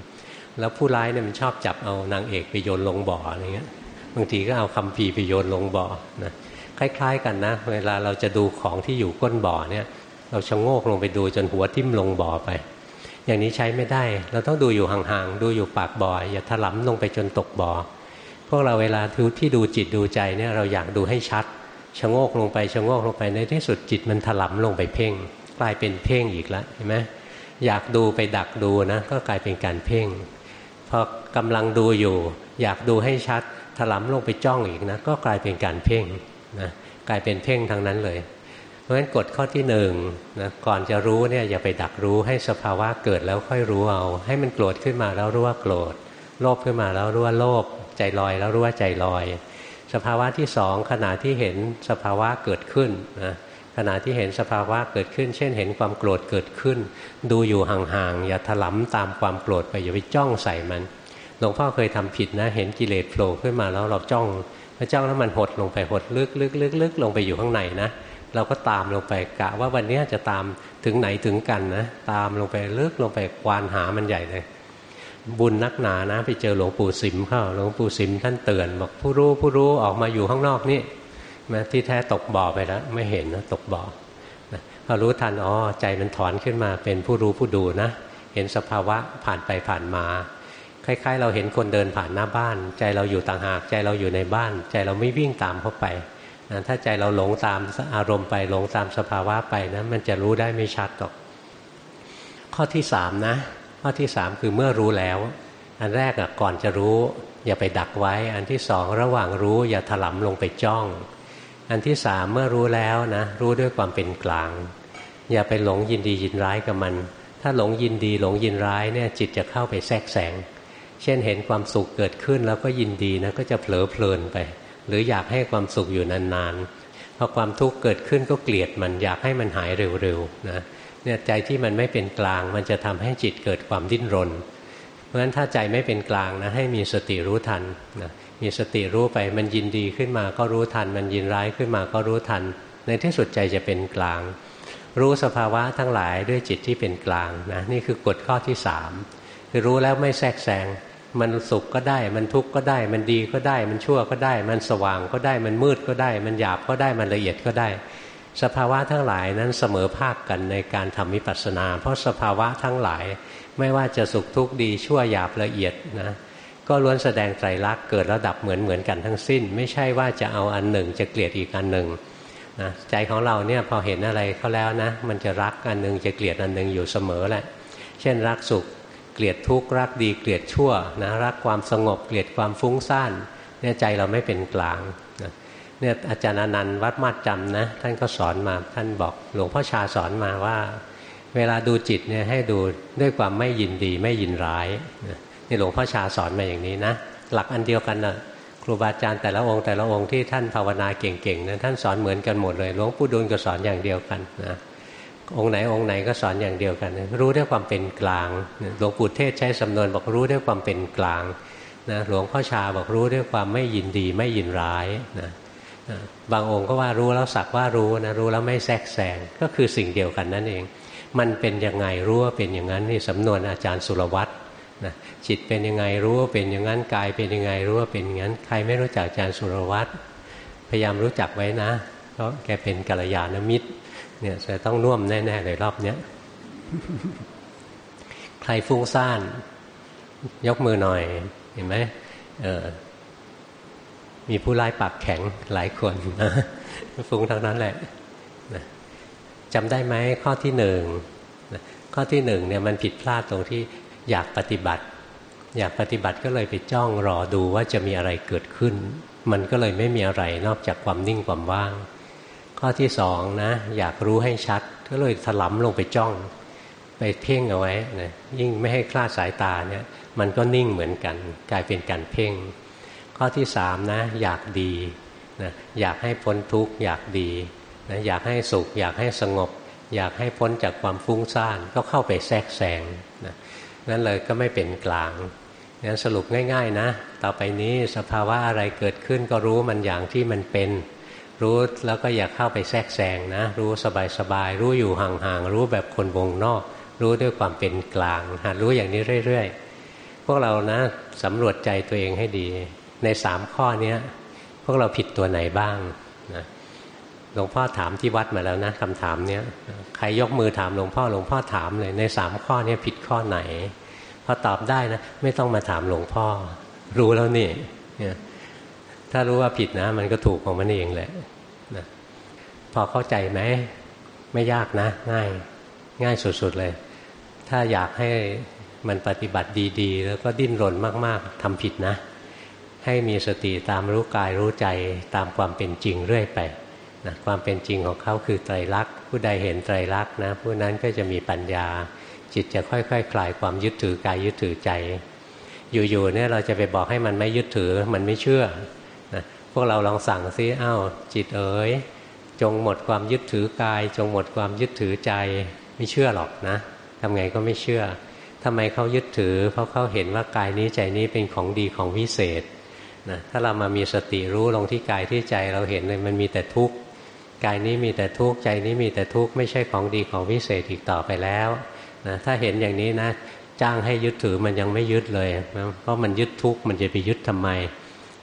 แล้วผู้ร้ายเนี่ยมันชอบจับเอานางเอกไปโยนลงบ่ออะไรเงี้ยบางทีก็เอาคำพีไปโยนลงบ่อนะคล้าย ๆ กันนะ เวลาเราจะดูของที่อยู่ก้นบ่อเนี่ย เราชะโงกลงไปดูจนหัวทิ่มลงบ่อไป อย่างนี้ใช้ไม่ได้ เราต้องดูอยู่ห่างๆดูอยู่ปากบ่อ อย่าถลำลงไปจนตกบ่อพวกเราเวลาที่ดูจิตดูใจเนี่ยเราอยากดูให้ชัด ชะโงกลงไปชะโงกลงไปในที่สุดจิตมันถลำลงไปเพ่ง กลายเป็นเพ่งอีกแล้วเห็นไหมอยากดูไปดักดูนะ ก็กลายเป็นการเพ่งพอกำลังดูอยู่ อยากดูให้ชัดถลำลงไปจ้องอีกนะ ก็กลายเป็นการเพ่งนะกลายเป็นเพ่งทั้งนั้นเลย เพราะฉะนั้นกฎข้อที่หนึ่งนะก่อนจะรู้เนี่ยอย่าไปดักรู้ให้สภาวะเกิดแล้วค่อยรู้เอา ให้มันโกรธขึ้นมาแล้วรู้ว่าโกรธโลภขึ้นมาแล้วรู้ว่าโลภใจลอยแล้วรู้ว่าใจลอย สภาวะที่สองขณะที่เห็นสภาวะเกิดขึ้นนะขณะที่เห็นสภาวะเกิดขึ้น เช่น เห็นความโกรธเกิดขึ้น ดูอยู่ห่างๆอย่าถลำตามความโกรธไปอย่าไปจ้องใส่มันหลวงพ่อเคยทำผิดนะ เห็นกิเลสโผล่ขึ้นมาแล้วเราจ้องพอจ้องแล้วมันหดลงไปหดลึกลึกลึกลึกลงไปอยู่ข้างในนะเราก็ตามลงไปกะว่าวันนี้จะตามถึงไหนถึงกันนะ ตามลงไปลึกลงไปควานหามันใหญ่เลย บุญนักหนานะ ไปเจอหลวงปู่สิมเข้าหลวงปู่สิมท่านเตือนบอกผู้รู้ผู้รู้ออกมาอยู่ข้างนอกนี่มาที่แท้ตกบ่อไปแล้ว ไม่เห็นนะตกบ่อพอรู้ทันอ๋อใจมันถอนขึ้นมาเป็นผู้รู้ผู้ดูนะ เห็นสภาวะผ่านไปผ่านมา คล้าย ๆ เราเห็นคนเดินผ่านหน้าบ้าน ใจเราอยู่ต่างหากใจเราอยู่ในบ้าน ใจเราไม่วิ่งตามเข้าไปนะถ้าใจเราหลงตามอารมณ์ไปหลงตามสภาวะไปนะมันจะรู้ได้ไม่ชัดหรอก ข้อที่สามนะ ข้อที่สามคือเมื่อรู้แล้ว อันแรกอะก่อนจะรู้ อย่าไปดักไว้ อันที่สองระหว่างรู้อย่าถลำลงไปจ้อง อันที่สามเมื่อรู้แล้วนะรู้ด้วยความเป็นกลาง อย่าไปหลงยินดียินร้ายกับมัน ถ้าหลงยินดีหลงยินร้ายเนี่ยจิตจะเข้าไปแทรกแสง เช่นเห็นความสุขเกิดขึ้นแล้วก็ยินดีนะก็จะเผลอเพลินไป หรืออยากให้ความสุขอยู่นานๆพอความทุกข์เกิดขึ้นก็เกลียดมันอยากให้มันหายเร็วๆนะ เนี่ยใจที่มันไม่เป็นกลาง มันจะทำให้จิตเกิดความดิ้นรน เพราะฉะนั้นถ้าใจไม่เป็นกลางนะให้มีสติรู้ทันนะมีสติรู้ไปมันยินดีขึ้นมาก็รู้ทัน มันยินร้ายขึ้นมาก็รู้ทัน ในที่สุดใจจะเป็นกลาง รู้สภาวะทั้งหลายด้วยจิตที่เป็นกลางนะนี่คือกฎข้อที่สามคือรู้แล้วไม่แทรกแซงมันสุขก็ได้ มันทุกข์ก็ได้ มันดีก็ได้ มันชั่วก็ได้ มันสว่างก็ได้ มันมืดก็ได้ มันหยาบก็ได้ มันละเอียดก็ได้ สภาวะทั้งหลายนั้นเสมอภาคกันในการทำวิปัสสนา เพราะสภาวะทั้งหลายไม่ว่าจะสุขทุกข์ดีชั่วหยาบละเอียดนะก็ล้วนแสดงไตรลักษณ์เกิดระดับเหมือนเหมือนกันทั้งสิ้น ไม่ใช่ว่าจะเอาอันหนึ่งจะเกลียดอีกอันหนึ่งนะใจของเราเนี่ยพอเห็นอะไรเขาแล้วนะ มันจะรักอันหนึ่งจะเกลียดอันหนึ่งอยู่เสมอแหละ เช่นรักสุขเกลียดทุกข์รักดีเกลียดชั่วนะรักความสงบเกลียดความฟุ้งซ่านเนี่ยใจเราไม่เป็นกลางนะ เนี่ยอาจารย์อนันต์วัดมาดจำนะท่านก็สอนมาท่านบอกหลวงพ่อชาสอนมาว่า เวลาดูจิตเนี่ยให้ดูด้วยความไม่ยินดีไม่ยินร้ายนี่หลวงพ่อชาสอนมาอย่างนี้นะหลักอันเดียวกันนะครูบาอาจารย์แต่ละองค์แต่ละองค์ที่ท่านภาวนาเก่งๆนะท่านสอนเหมือนกันหมดเลยหลวงปู่ดูลก็สอนอย่างเดียวกันนะองค์ไหนองค์ไหนก็สอนอย่างเดียวกัน รู้ด้วยความเป็นกลางหลวงปู่เทศใช้สำนวนบอกรู้ด้วยความเป็นกลางนะหลวงพ่อชาบอกรู้ด้วยความไม่ยินดีไม่ยินร้ายนะ บางองค์ก็ว่ารู้แล้วสักว่ารู้นะรู้แล้วไม่แทรกแซงก็คือสิ่งเดียวกันนั่นเอง มันเป็นยังไงรู้ว่าเป็นอย่างนั้นนี่สำนวนอาจารย์สุรวัตรนะจิตเป็นยังไงรู้ว่าเป็นอย่างนั้นกายเป็นยังไงรู้ว่าเป็นอย่างนั้น ใครไม่รู้จักอาจารย์สุรวัตรพยายามรู้จักไว้นะ เพราะแกเป็นกัลยาณมิตรเนี่ยจะต้องน่วมแน่ๆเลยรอบเนี้ยใครฟุ้งซ่าน ยกมือหน่อยเห็นไหมเออ มีผู้ร้ายปากแข็งหลายคนนะฟุ้งทั้งนั้นแหละนะจำได้ไหมข้อที่หนึ่งนะข้อที่หนึ่งเนี่ยมันผิดพลาดตรงที่อยากปฏิบัติ อยากปฏิบัติก็เลยไปจ้องรอดูว่าจะมีอะไรเกิดขึ้น มันก็เลยไม่มีอะไรนอกจากความนิ่งความว่าง ข้อที่สองนะอยากรู้ให้ชัด ก็เลยถลำลงไปจ้อง ไปเพ่งเอาไว้นะยิ่งไม่ให้คลาดสายตาเนี่ยมันก็นิ่งเหมือนกัน กลายเป็นการเพ่ง ข้อที่สามนะอยากดีนะอยากให้พ้นทุกข์อยากดีนะอยากให้สุข อยากให้สงบ อยากให้พ้นจากความฟุ้งซ่านก็เข้าไปแทรกแซงนะนั่นเลยก็ไม่เป็นกลางงั้นสรุปง่าย ๆนะ ต่อไปนี้สภาวะอะไรเกิดขึ้นก็รู้มันอย่างที่มันเป็น รู้แล้วก็อย่าเข้าไปแทรกแซงนะ รู้สบายๆรู้อยู่ห่างๆรู้แบบคนวงนอก รู้ด้วยความเป็นกลางหัดรู้อย่างนี้เรื่อย ๆ พวกเรานะสำรวจใจตัวเองให้ดี ในสามข้อนี้พวกเราผิดตัวไหนบ้างนะหลวงพ่อถามที่วัดมาแล้วนะคำถามเนี้ยใครยกมือถามหลวงพ่อหลวงพ่อถามเลยในสามข้อนี้ผิดข้อไหนพอตอบได้นะไม่ต้องมาถามหลวงพ่อ รู้แล้วนี่ถ้ารู้ว่าผิดนะ มันก็ถูกของมันเองแหละนะพอเข้าใจไหมไม่ยากนะ ง่าย ง่ายสุดๆเลย ถ้าอยากให้มันปฏิบัติดี ๆ แล้วก็ดิ้นรนมาก ๆทำผิดนะ ให้มีสติตามรู้กายรู้ใจตามความเป็นจริงเรื่อยไปนะความเป็นจริงของเขาคือไตรลักษณ์ผู้ใดเห็นไตรลักษณ์นะผู้นั้นก็จะมีปัญญา จิตจะค่อยๆคคลายความยึดถือกายยึดถือใจ อยู่ๆเนี่ยเราจะไปบอกให้มันไม่ยึดถือมันไม่เชื่อนะพวกเราลองสั่งซิอ้าวจิตเอ๋ยจงหมดความยึดถือกาย จงหมดความยึดถือใจไม่เชื่อหรอกนะทำไงก็ไม่เชื่อทำไมเขายึดถือ เพราะเขาเห็นว่ากายนี้ใจนี้เป็นของดีของวิเศษ นะถ้าเรามามีสติรู้ลงที่กายที่ใจเราเห็นเลยมันมีแต่ทุกข์กายนี้มีแต่ทุกข์ใจนี้มีแต่ทุกข์ไม่ใช่ของดีของวิเศษอีกต่อไปแล้วนะถ้าเห็นอย่างนี้นะ จ้างให้ยึดถือมันยังไม่ยึดเลยนะเพราะมันยึดทุกข์มันจะไปยึดทำไม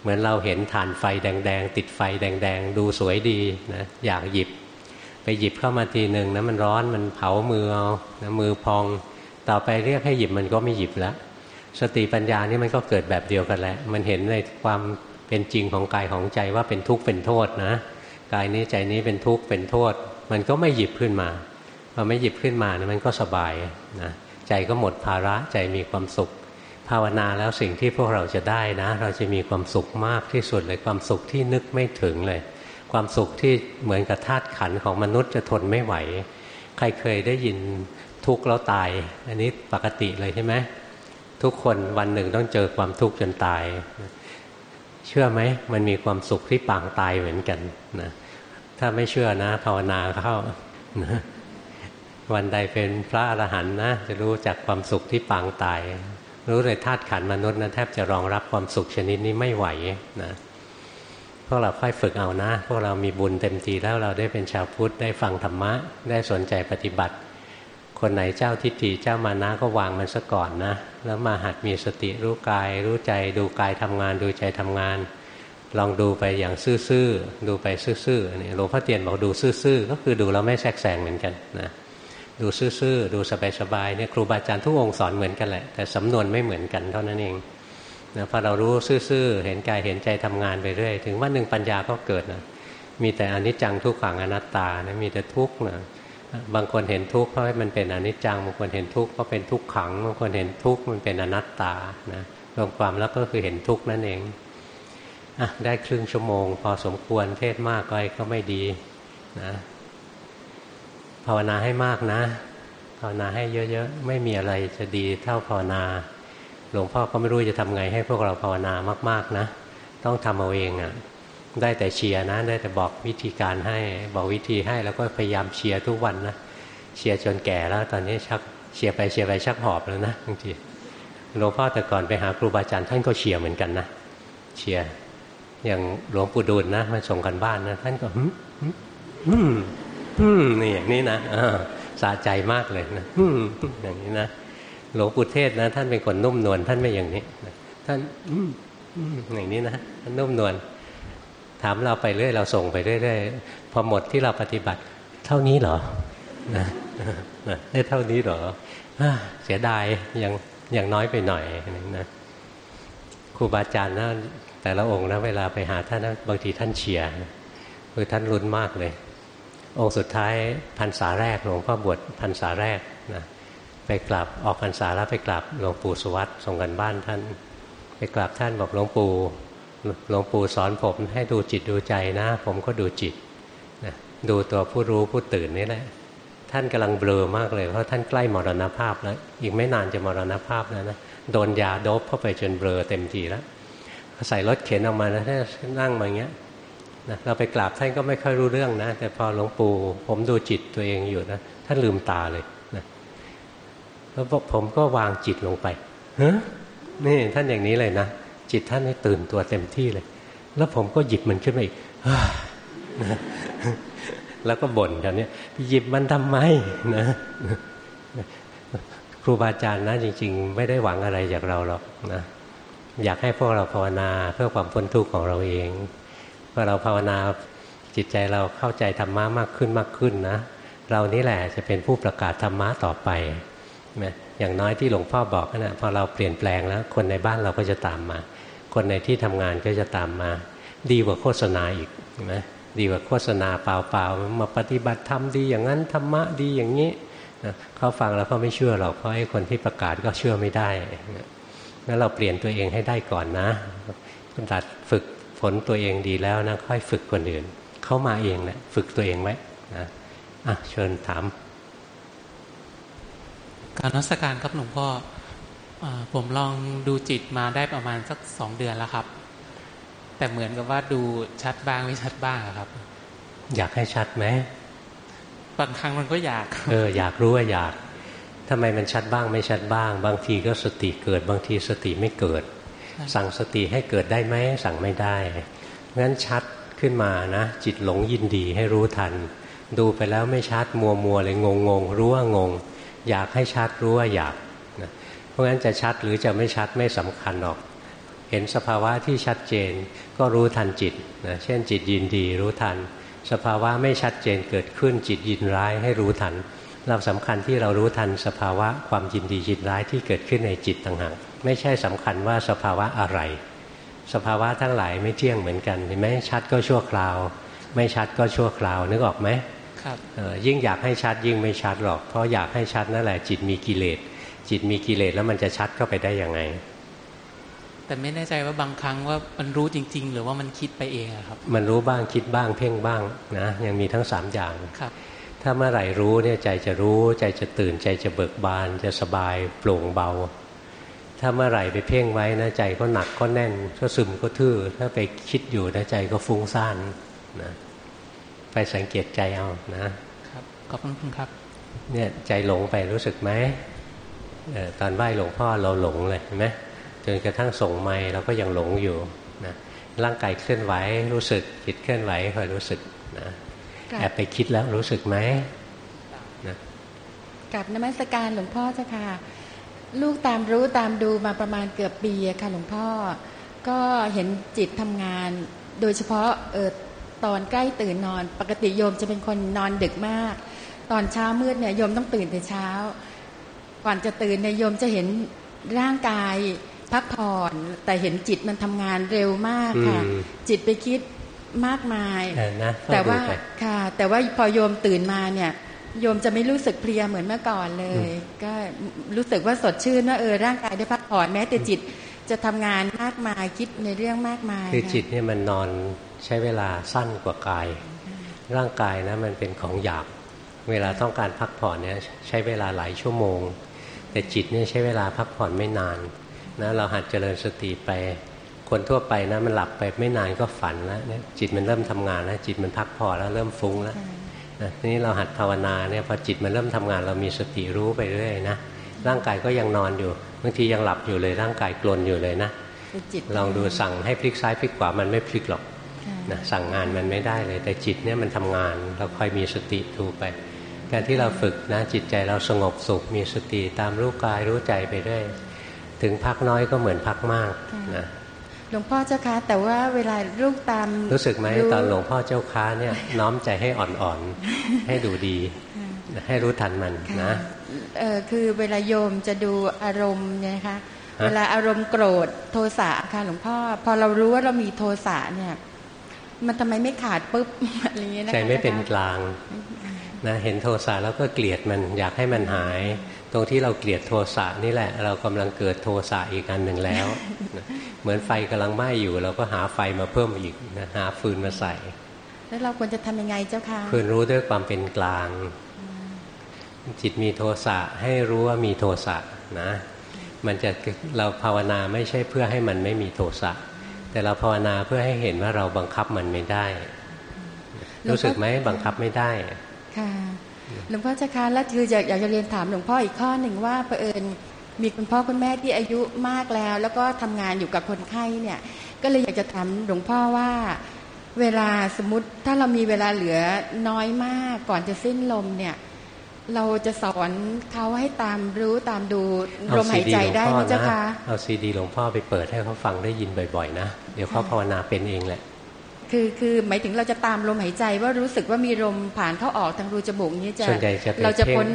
เหมือนเราเห็นฐานไฟแดงๆ ติดไฟแดง ๆ ดูสวยดีนะอยากหยิบ ไปหยิบเข้ามาทีหนึ่งนะมันร้อนมันเผามือเอานะมือพอง ต่อไปเรียกให้หยิบมันก็ไม่หยิบแล้ว สติปัญญานี่มันก็เกิดแบบเดียวกันแหละ มันเห็นในความเป็นจริงของกายของใจว่าเป็นทุกข์เป็นโทษนะกายนี้ใจนี้เป็นทุกข์เป็นโทษ มันก็ไม่หยิบขึ้นมาพอไม่หยิบขึ้นมานะมันก็สบายนะใจก็หมดภาระใจมีความสุข ภาวนาแล้วสิ่งที่พวกเราจะได้นะ เราจะมีความสุขมากที่สุดเลยความสุขที่นึกไม่ถึงเลย ความสุขที่เหมือนกับธาตุขันของมนุษย์จะทนไม่ไหว ใครเคยได้ยินทุกข์แล้วตาย อันนี้ปกติเลยใช่ไหม ทุกคนวันหนึ่งต้องเจอความทุกข์จนตาย เชื่อไหมมันมีความสุขที่ปางตายเหมือนกันนะถ้าไม่เชื่อนะภาวนาเข้านะวันใดเป็นพระอรหันต์นะจะรู้จักความสุขที่ปางตาย รู้เลยธาตุขันมนุษย์นะแทบจะรองรับความสุขชนิดนี้ไม่ไหวนะพวกเราค่อยฝึกเอานะ พวกเรามีบุญเต็มทีแล้วเราได้เป็นชาวพุทธได้ฟังธรรมะ ได้สนใจปฏิบัติ คนไหนเจ้าทิฏฐิเจ้ามานะก็วางมันซะก่อนนะ แล้วมาหัดมีสติรู้กาย รู้ใจดูกายทำงาน ดูใจทำงาน ลองดูไปอย่างซื่อๆดูไปซื่อๆนี่หลวงพ่อเตียนบอกดูซื่อๆก็คือดูแล้วไม่แทรกแซงเหมือนกันนะดูซื่อๆดูสบายๆเนี่ยครูบาอาจารย์ทุกองค์สอนเหมือนกันแหละแต่สำนวนไม่เหมือนกันเท่านั้นเองนะพอเรารู้ซื่อๆเห็นกายเห็นใจทำงานไปเรื่อยถึงวันหนึ่งปัญญาก็เกิดนะมีแต่อนิจจังทุกขังอนัตตานะมีแต่ทุกข์นะ บางคนเห็นทุกข์เพราะมันเป็นอนิจจังบางคนเห็นทุกข์เพราะเป็นทุกขังบางคนเห็นทุกข์มันเป็นอนัตตานะรวมความแล้วก็คือเห็นทุกข์นั่นเองอะได้ครึ่งชั่วโมง พอสมควรเทศมากไปก็ไม่ดีนะภาวนาให้มากนะภาวนาให้เยอะๆ ไม่มีอะไรจะดีเท่าภาวนา หลวงพ่อก็ไม่รู้จะทำไงให้พวกเราภาวนามาก ๆนะ ต้องทำเอาเองอะ่ะ ได้แต่เชียร์นะได้แต่บอกวิธีการให้บอกวิธีให้แล้วก็พยายามเชียร์ทุกวันนะเชียร์จนแก่แล้ว ตอนนี้ชักเชียร์ไปเชียร์ไปชักหอบแล้วนะบางทีหลวงพ่อแต่ก่อนไปหาครูบาอาจารย์ท่านก็เชียร์เหมือนกันนะเชียร์อย่างหลวงปู่ดูลนะมาส่งกันบ้านนะท่านก็ฮึฮึฮึนี่อย่างนี้นะสะใจมากเลยนะอย่างนี้นะหลวงปู่เทศนะ ท่านเป็นคนนุ่มนวลท่านไม่อย่างนี้ท่านอย่างนี้นะท่านนุ่มนวล ถามเราไปเรื่อยเราส่งไปเรื่อยๆพอหมดที่เราปฏิบัติ เท่านี้เหรอนะได้เท่านี้เหรอเสียดายยังยังน้อยไปหน่อยนะครูบาอาจารย์นะแต่ละองค์นะเวลาไปหาท่านนะบางทีท่านเชียร์คือท่านรุนมากเลย องค์สุดท้ายพรรษาแรกหลวงพ่อบวชพรรษาแรกนะไปกลับออกพรรษาแล้วไปกลับหลวงปู่สุวัตส่งกันบ้านท่าน ไปกลับท่านบอกหลวงปู่ หลวงปู่สอนผมให้ดูจิตดูใจนะ ผมก็ดูจิตนะดูตัวผู้รู้ผู้ตื่นนี่แหละ ท่านกำลังเบลอมากเลย เพราะท่านใกล้มรณภาพแล้ว อีกไม่นานจะมรณภาพแล้วนะ โดนยาโดบเข้าไปจนเบลอเต็มทีแล้วใส่รถเข็นออกมานะท่านนั่งมาอย่างเงี้ยนะเราไปกราบท่านก็ไม่ค่อยรู้เรื่องนะ แต่พอหลวงปู่ผมดูจิตตัวเองอยู่นะ ท่านลืมตาเลยนะแล้วผมก็วางจิตลงไปเฮ้นี่ท่านอย่างนี้เลยนะ จิตท่านให้ตื่นตัวเต็มที่เลย แล้วผมก็หยิบมันขึ้นมาอีกแล้วก็บ่นกันเนี้ยหยิบมันทำไมนะครูบาอาจารย์นะจริง ๆ ไม่ได้หวังอะไรจากเราหรอกนะอยากให้พวกเราภาวนาเพื่อความพ้นทุกข์ของเราเองพอเราภาวนาจิตใจเราเข้าใจธรรมะมากขึ้นมากขึ้นนะ เรานี่แหละจะเป็นผู้ประกาศธรรมะต่อไปอย่างน้อยที่หลวงพ่อบอกนะพอเราเปลี่ยนแปลงแล้ว คนในบ้านเราก็จะตามมา คนในที่ทำงานก็จะตามมา ดีกว่าโฆษณาอีกนะดีกว่าโฆษณาเปล่าๆ มาปฏิบัติธรรมดีอย่างนั้นธรรมะดีอย่างนี้นะเขาฟังแล้วเขาไม่เชื่อหรอกเพราะไอ้คนที่ประกาศก็เชื่อไม่ได้งั้นเราเปลี่ยนตัวเองให้ได้ก่อนนะตัดฝึกฝนตัวเองดีแล้วนะค่อยฝึกคนอื่น เข้ามาเองแหละฝึกตัวเองไว้นะอะเชิญถาม การนักการครับหลวงพ่อ ผมลองดูจิตมาได้ประมาณสักสองเดือนแล้วครับ แต่เหมือนกับว่าดูชัดบ้างไม่ชัดบ้างครับ อยากให้ชัดไหมบางครั้งมันก็อยาก เอออยากรู้ว่าอยากทำไมมันชัดบ้างไม่ชัดบ้าง บางทีก็สติเกิด บางทีสติไม่เกิด สั่งสติให้เกิดได้ไหมสั่งไม่ได้งั้นชัดขึ้นมานะ จิตหลงยินดีให้รู้ทัน ดูไปแล้วไม่ชัดมัวมัวเลยงงงรู้ว่างง อยากให้ชัดรู้ว่าอยากนะเพ ราะงั้นจะชัดหรือจะไม่ชัดไม่สำคัญหรอก เห็นสภาวะที่ชัดเจนก็รู้ทันจิตนะเช่นจิตยินดีรู้ทัน สภาวะไม่ชัดเจนเกิดขึ้นจิตยินร้ายให้รู้ทัน เราสำคัญที่เรารู้ทันสภาวะความยินดียินร้ายที่เกิดขึ้นในจิตต่างหากไม่ใช่สำคัญว่าสภาวะอะไร สภาวะทั้งหลายไม่เที่ยงเหมือนกันเห็นไหมชัดก็ชั่วคราว ไม่ชัดก็ชั่วคราวนึกออกไหมครับยิ่งอยากให้ชัดยิ่งไม่ชัดหรอก เพราะอยากให้ชัดนั่นแหละจิตมีกิเลส จิตมีกิเลสแล้วมันจะชัดเข้าไปได้ยังไง แต่ไม่แน่ใจว่าบางครั้งว่ามันรู้จริง ๆ หรือว่ามันคิดไปเองอะครับ มันรู้บ้างคิดบ้างเพ่งบ้างนะยังมีทั้งสามอย่างครับ ถ้าเมื่อไหร่รู้เนี่ยใจจะรู้ ใจจะตื่นใจจะเบิกบาน จะสบายโปร่งเบา ถ้าเมื่อไหร่ไปเพ่งไว้นะใจก็หนักก็แน่นก็ซึมก็ทื่อถ้าไปคิดอยู่นะใจก็ฟุ้งซ่านนะไปสังเกตใจเอานะ ครับขอบคุณครับเนี่ยใจหลงไปรู้สึกไหมเออ ตอนไหว้หลวงพ่อเราหลงเลยเห็นไหมจนกระทั่งส่งไม้เราก็ยังหลงอยู่นะร่างกายเคลื่อนไหวรู้สึกจิตเคลื่อนไหวคอยรู้สึกนะกราแอบบไปคิดแล้วรู้สึกไหมนะกับนมัสการหลวงพ่อเจ้าค่ะ ลูกตามรู้ตามดูมาประมาณเกือบปีอะค่ะหลวงพ่อ ก็เห็นจิตทำงาน โดยเฉพาะเออตอนใกล้ตื่นนอน ปกติโยมจะเป็นคนนอนดึกมาก ตอนเช้ามืดเนี่ยโยมต้องตื่นแต่เช้า ก่อนจะตื่นเนี่ยโยมจะเห็นร่างกายพักผ่อน แต่เห็นจิตมันทำงานเร็วมากค่ะอืมจิตไปคิดมากมายเออนะเฝ้แต่ว่าดูไปค่ะ แต่ว่าพอโยมตื่นมาเนี่ย โยมจะไม่รู้สึกเพลียเหมือนเมื่อก่อนเลย ก็รู้สึกว่าสดชื่นว่าเออร่างกายได้พักผ่อนแม้แต่จิตจะทำงานมากมายคิดในเรื่องมากมาย คือจิตะเนี่ยมันนอนใช้เวลาสั้นกว่ากาย ร่างกายนะมันเป็นของหยาบ เวลาต้องการพักผ่อนเนี่ยใช้เวลาหลายชั่วโมง แต่จิตเนี่ยใช้เวลาพักผ่อนไม่นานนะเราหัดเจริญสติไปคนทั่วไปนะมันหลับไปไม่นานก็ฝันแล้วเนี่ยจิตมันเริ่มทำงานแล้วจิตมันพักผ่อนแล้วเริ่มฟุ้งแล้วนะทีนี้เราหัดภาวนาเนี่ยพอจิตมันเริ่มทำงาน เรามีสติรู้ไปเรื่อยนะร่างกายก็ยังนอนอยู่บางทียังหลับอยู่เลยร่างกายกลนอยู่เลยนะคือจิตลองดูสั่งให้พลิกซ้ายพลิกขวามันไม่พลิกหรอกค่ะนะสั่งงานมันไม่ได้เลย แต่จิตเนี่ยมันทำงานเราคอยมีสติดูไป การที่เราฝึกนะจิตใจเราสงบสุขมีสติตามรู้กายรู้ใจไปเรื่อยถึงพักน้อยก็เหมือนพักมากนะหลวงพ่อเจ้าคะแต่ว่าเวลาลูกตาม รู้สึกไหมตอนหลวงพ่อเจ้าค้าเนี่ยน้อมใจให้อ่อนๆ ให้ดูดี ให้รู้ทันมันค่ะนะเออคือเวลาโยมจะดูอารมณ์เนี่ยนะคะฮะเวลาอารมณ์โกรธโทสะค่ะหลวงพ่อ พอเรารู้ว่าเรามีโทสะเนี่ย มันทำไมไม่ขาดปุ๊บอะไรอย่างเงี้ยนะคะใจไม่เป็นกจ้าค่ะลาง นะเห็นโทสะแล้วก็เกลียดมันอยากให้มันหาย ตรงที่เราเกลียดโทสะนี่แหละ เรากำลังเกิดโทสะอีกอันหนึ่งแล้วนะเหมือนไฟกำลังไหม้อยู่ เราก็หาไฟมาเพิ่มอีกนะหาฟืนมาใส่ แล้วเราควรจะทำยังไงเจ้าค่ะคืนรู้ด้วยความเป็นกลาง จิตมีโทสะให้รู้ว่ามีโทสะนะ มันจะเราภาวนาไม่ใช่เพื่อให้มันไม่มีโทสะแต่เราภาวนาเพื่อให้เห็นว่าเราบังคับมันไม่ได้ รู้สึกไหมบังคับไม่ได้ ค่ะหลวงพ่อเจ้าคะแล้วคืออยากอยากจะเรียนถามหลวงพ่ออีกข้อหนึ่งว่าเผอิญมีคุณพ่อคุณแม่ที่อายุมากแล้ว แล้วก็ทำงานอยู่กับคนไข้เนี่ย ก็เลยอยากจะถามหลวงพ่อว่า เวลาสมมติถ้าเรามีเวลาเหลือน้อยมากก่อนจะสิ้นลมเนี่ย เราจะสอนเขาให้ตามรู้ตามดูลมหายใจได้ไหมเจ้าคะเอาซีดีหลวงพ่อไปเปิดให้เขาฟังได้ยินบ่อยๆนะเดี๋ยวเขาภาวนาเป็นเองแหละ คือคือหมายถึงเราจะตามลมหายใจว่ารู้สึกว่ามีลมผ่านเข้าออกทางรูจมูกนี้จะส่วนใหญ่จะไปเราจะเพ่งพ้น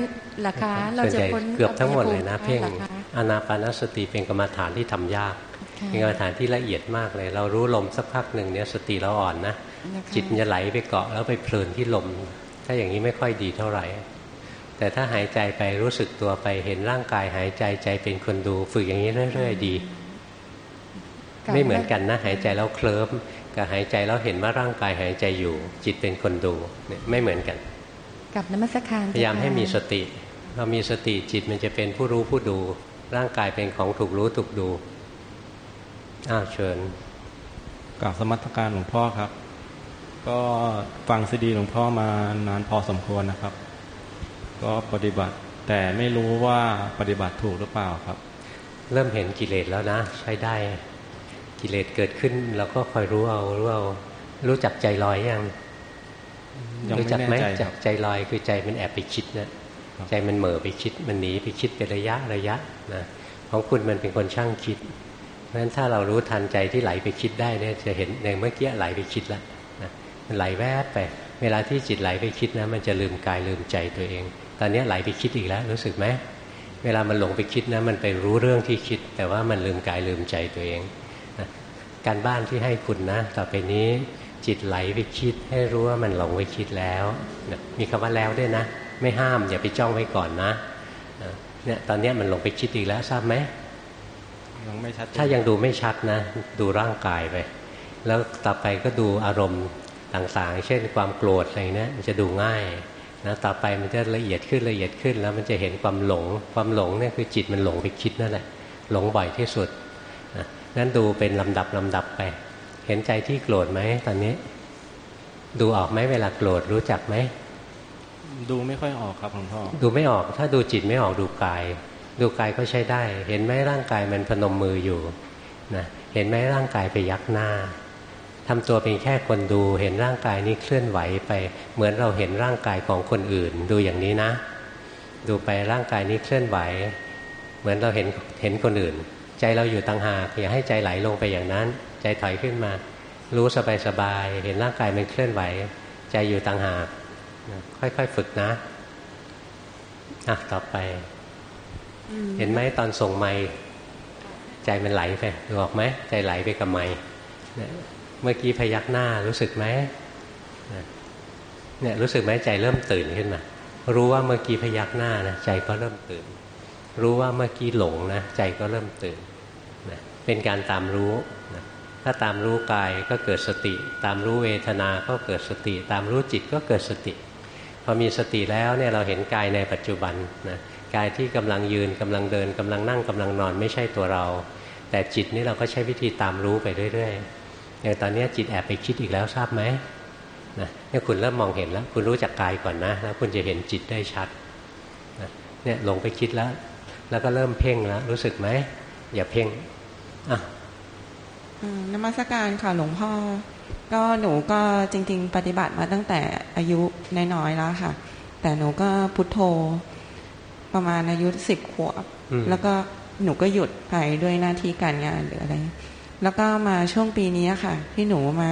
ราคาเราส่วนจะใหญ่พ้นเกือบทั้งหมดเลยนะเพ่งหรอคะอานาปานสติเป็นกรรมฐานที่ทำยากค่ะเป็นกรรมฐานที่ละเอียดมากเลย เรารู้ลมสักพักหนึ่งเนี่ยสติเราอ่อนนะนะคะจิตมันจะไหลไปเกาะแล้วไปเพลินที่ลม ถ้าอย่างนี้ไม่ค่อยดีเท่าไหร่ แต่ถ้าหายใจไปรู้สึกตัวไปเห็นร่างกายหายใจใจเป็นคนดูฝึกอย่างนี้เรื่อย ๆ ดี ไม่เหมือนกันนะหายใจแล้วเคลิ้ม กับหายใจแล้วเห็นว่าร่างกายหายใจอยู่ จิตเป็นคนดูเนี่ยไม่เหมือนกัน กับนมัสการพยายามให้มีสติติเรามีสติจิตมันจะเป็นผู้รู้ผู้ดู ร่างกายเป็นของถูกรู้ถูกดูอ้าวเชิญกราบสมัตการหลวงพ่อครับ ก็ฟังซีดีหลวงพ่อมานานพอสมควรนะครับ ก็ปฏิบัติแต่ไม่รู้ว่าปฏิบัติถูกหรือเปล่าครับ เริ่มเห็นกิเลสแล้วนะ ใช้ได้ กิเลสเกิดขึ้นเราก็คอยรู้เอารู้เอารู้จักใจลอยยังยังรู้ไม่จักแน่ไหมใจคจัรักบใจลอยคือใจมันแอบไปคิดนะใจมันเหม่อไปคิดมันหนีไปคิดเป็นระยะระยะนะของคุณมันเป็นคนช่างคิดเพราะฉะนั้นถ้าเรารู้ทันใจที่ไหลไปคิดได้เนี่ยจะเห็นในเมื่อกี้ไหลไปคิดแล้วนะมันไหลแวบไปเวลาที่จิตไหลไปคิดนะมันจะลืมกายลืมใจตัวเอง ตอนนี้ไหลไปคิดอีกแล้วรู้สึกไหมเวลามันหลงไปคิดนะมันไปรู้เรื่องที่คิด แต่ว่ามันลืมกายลืมใจตัวเองนะ การบ้านที่ให้คุณนะ ต่อไปนี้จิตไหลไปคิดให้รู้ว่ามันหลงไปคิดแล้วนะมีคำว่าแล้วด้วยนะ ไม่ห้ามอย่าไปจ้องไว้ก่อนนะนะเนี่ยตอนนี้มันหลงไปคิดอีกแล้วทราบไหมยังไม่ชัดเจนถ้ายังดูไม่ชัดนะ ดูร่างกายไป แล้วต่อไปก็ดูอารมณ์ต่างๆ เช่นความโกรธอะไรเนี้ยมันจะดูง่ายนะต่อไปมันจะละเอียดขึ้นละเอียดขึ้น แล้วมันจะเห็นความหลง ความหลงเนี่ยคือจิตมันหลงไปคิดนั่นแหละหลงบ่อยที่สุด นะนั้นดูเป็นลำดับลำดับไป เห็นใจที่โกรธไหมตอนนี้ ดูออกไหมเวลาโกรธรู้จักไหม ดูไม่ค่อยออกครับหลวงพ่อ ดูไม่ออก ถ้าดูจิตไม่ออกดูกาย ดูกายก็ใช้ได้ เห็นไหมร่างกายมันพนมมืออยู่นะเห็นไหมร่างกายไปยักหน้าทำตัวเป็นแค่คนดูเห็นร่างกายนี้เคลื่อนไหวไป เหมือนเราเห็นร่างกายของคนอื่น ดูอย่างนี้นะ ดูไปร่างกายนี้เคลื่อนไหว เหมือนเราเห็นเห็นคนอื่น ใจเราอยู่ต่างหากอย่าให้ใจไหลลงไปอย่างนั้น ใจถอยขึ้นมา รู้สบายๆเห็นร่างกายมันเคลื่อนไหว ใจอยู่ต่างหากนะค่อยๆฝึกนะอะต่อไป เห็นไหมตอนส่งไม้ใจมันไหลไปดูออกไหมใจไหลไปกับไม้เนี่ยเมื่อกี้พยักหน้ารู้สึกไหมเนี่ยรู้สึกไหมใจเริ่มตื่นขึ้นมา รู้ว่าเมื่อกี้พยักหน้านะใจก็เริ่มตื่น รู้ว่าเมื่อกี้หลงนะใจก็เริ่มตื่นนะ เป็นการตามรู้นะถ้าตามรู้กายก็เกิดสติ ตามรู้เวทนา ก็เกิดสติ ตามรู้จิตก็เกิดสติ พอมีสติแล้วเนี่ยเราเห็นกายในปัจจุบันนะกายที่กำลังยืนกำลังเดินกำลังนั่งกำลังนอนไม่ใช่ตัวเรา แต่จิตนี่เราก็ใช้วิธีตามรู้ไปเรื่อยๆอย่างตอนนี้จิตแอบไปคิดอีกแล้วทราบไหมนะเนี่ยคุณเริ่มมองเห็นแล้ว คุณรู้จักกายก่อนนะ แล้วคุณจะเห็นจิตได้ชัดนะเนี่ยหลงไปคิดแล้ว แล้วก็เริ่มเพ่งแล้วรู้สึกไหมอย่าเพ่ง นมัสการค่ะหลวงพ่อ ก็หนูก็จริง ๆ ปฏิบัติมาตั้งแต่อายุน้อยๆแล้วค่ะ แต่หนูก็พุทโธ ประมาณอายุสิบขวบอืมแล้วก็หนูก็หยุดไปด้วยหน้าที่การงานหรืออะไร แล้วก็มาช่วงปีนี้ค่ะ ที่หนูมา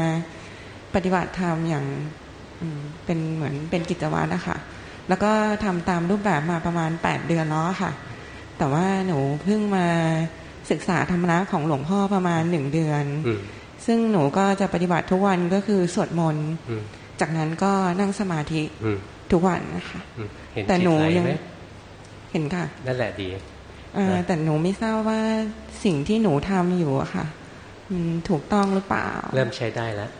ปฏิบัติธรรมอย่างอืมเป็นเหมือนเป็นกิจวัตรนะคะแล้วก็ทำตามรูปแบบมาประมาณแปดเดือนแล้วอะค่ะ แต่ว่าหนูเพิ่งมา ศึกษาธรรมะของหลวงพ่อประมาณหนึ่งเดือนอืมซึ่งหนูก็จะปฏิบัติทุกวันก็คือสวดมนต์อืมจากนั้นก็นั่งสมาธิอืมทุกวันนะคะอืมเห็นแต่จิตหนูไหลยังไหมเห็นค่ะนั่นแหละดีเอ่อนะแต่หนูไม่ทราบว่าสิ่งที่หนูทำอยู่อะค่ะมันถูกต้องหรือเปล่า เริ่มใช้ได้แล้ว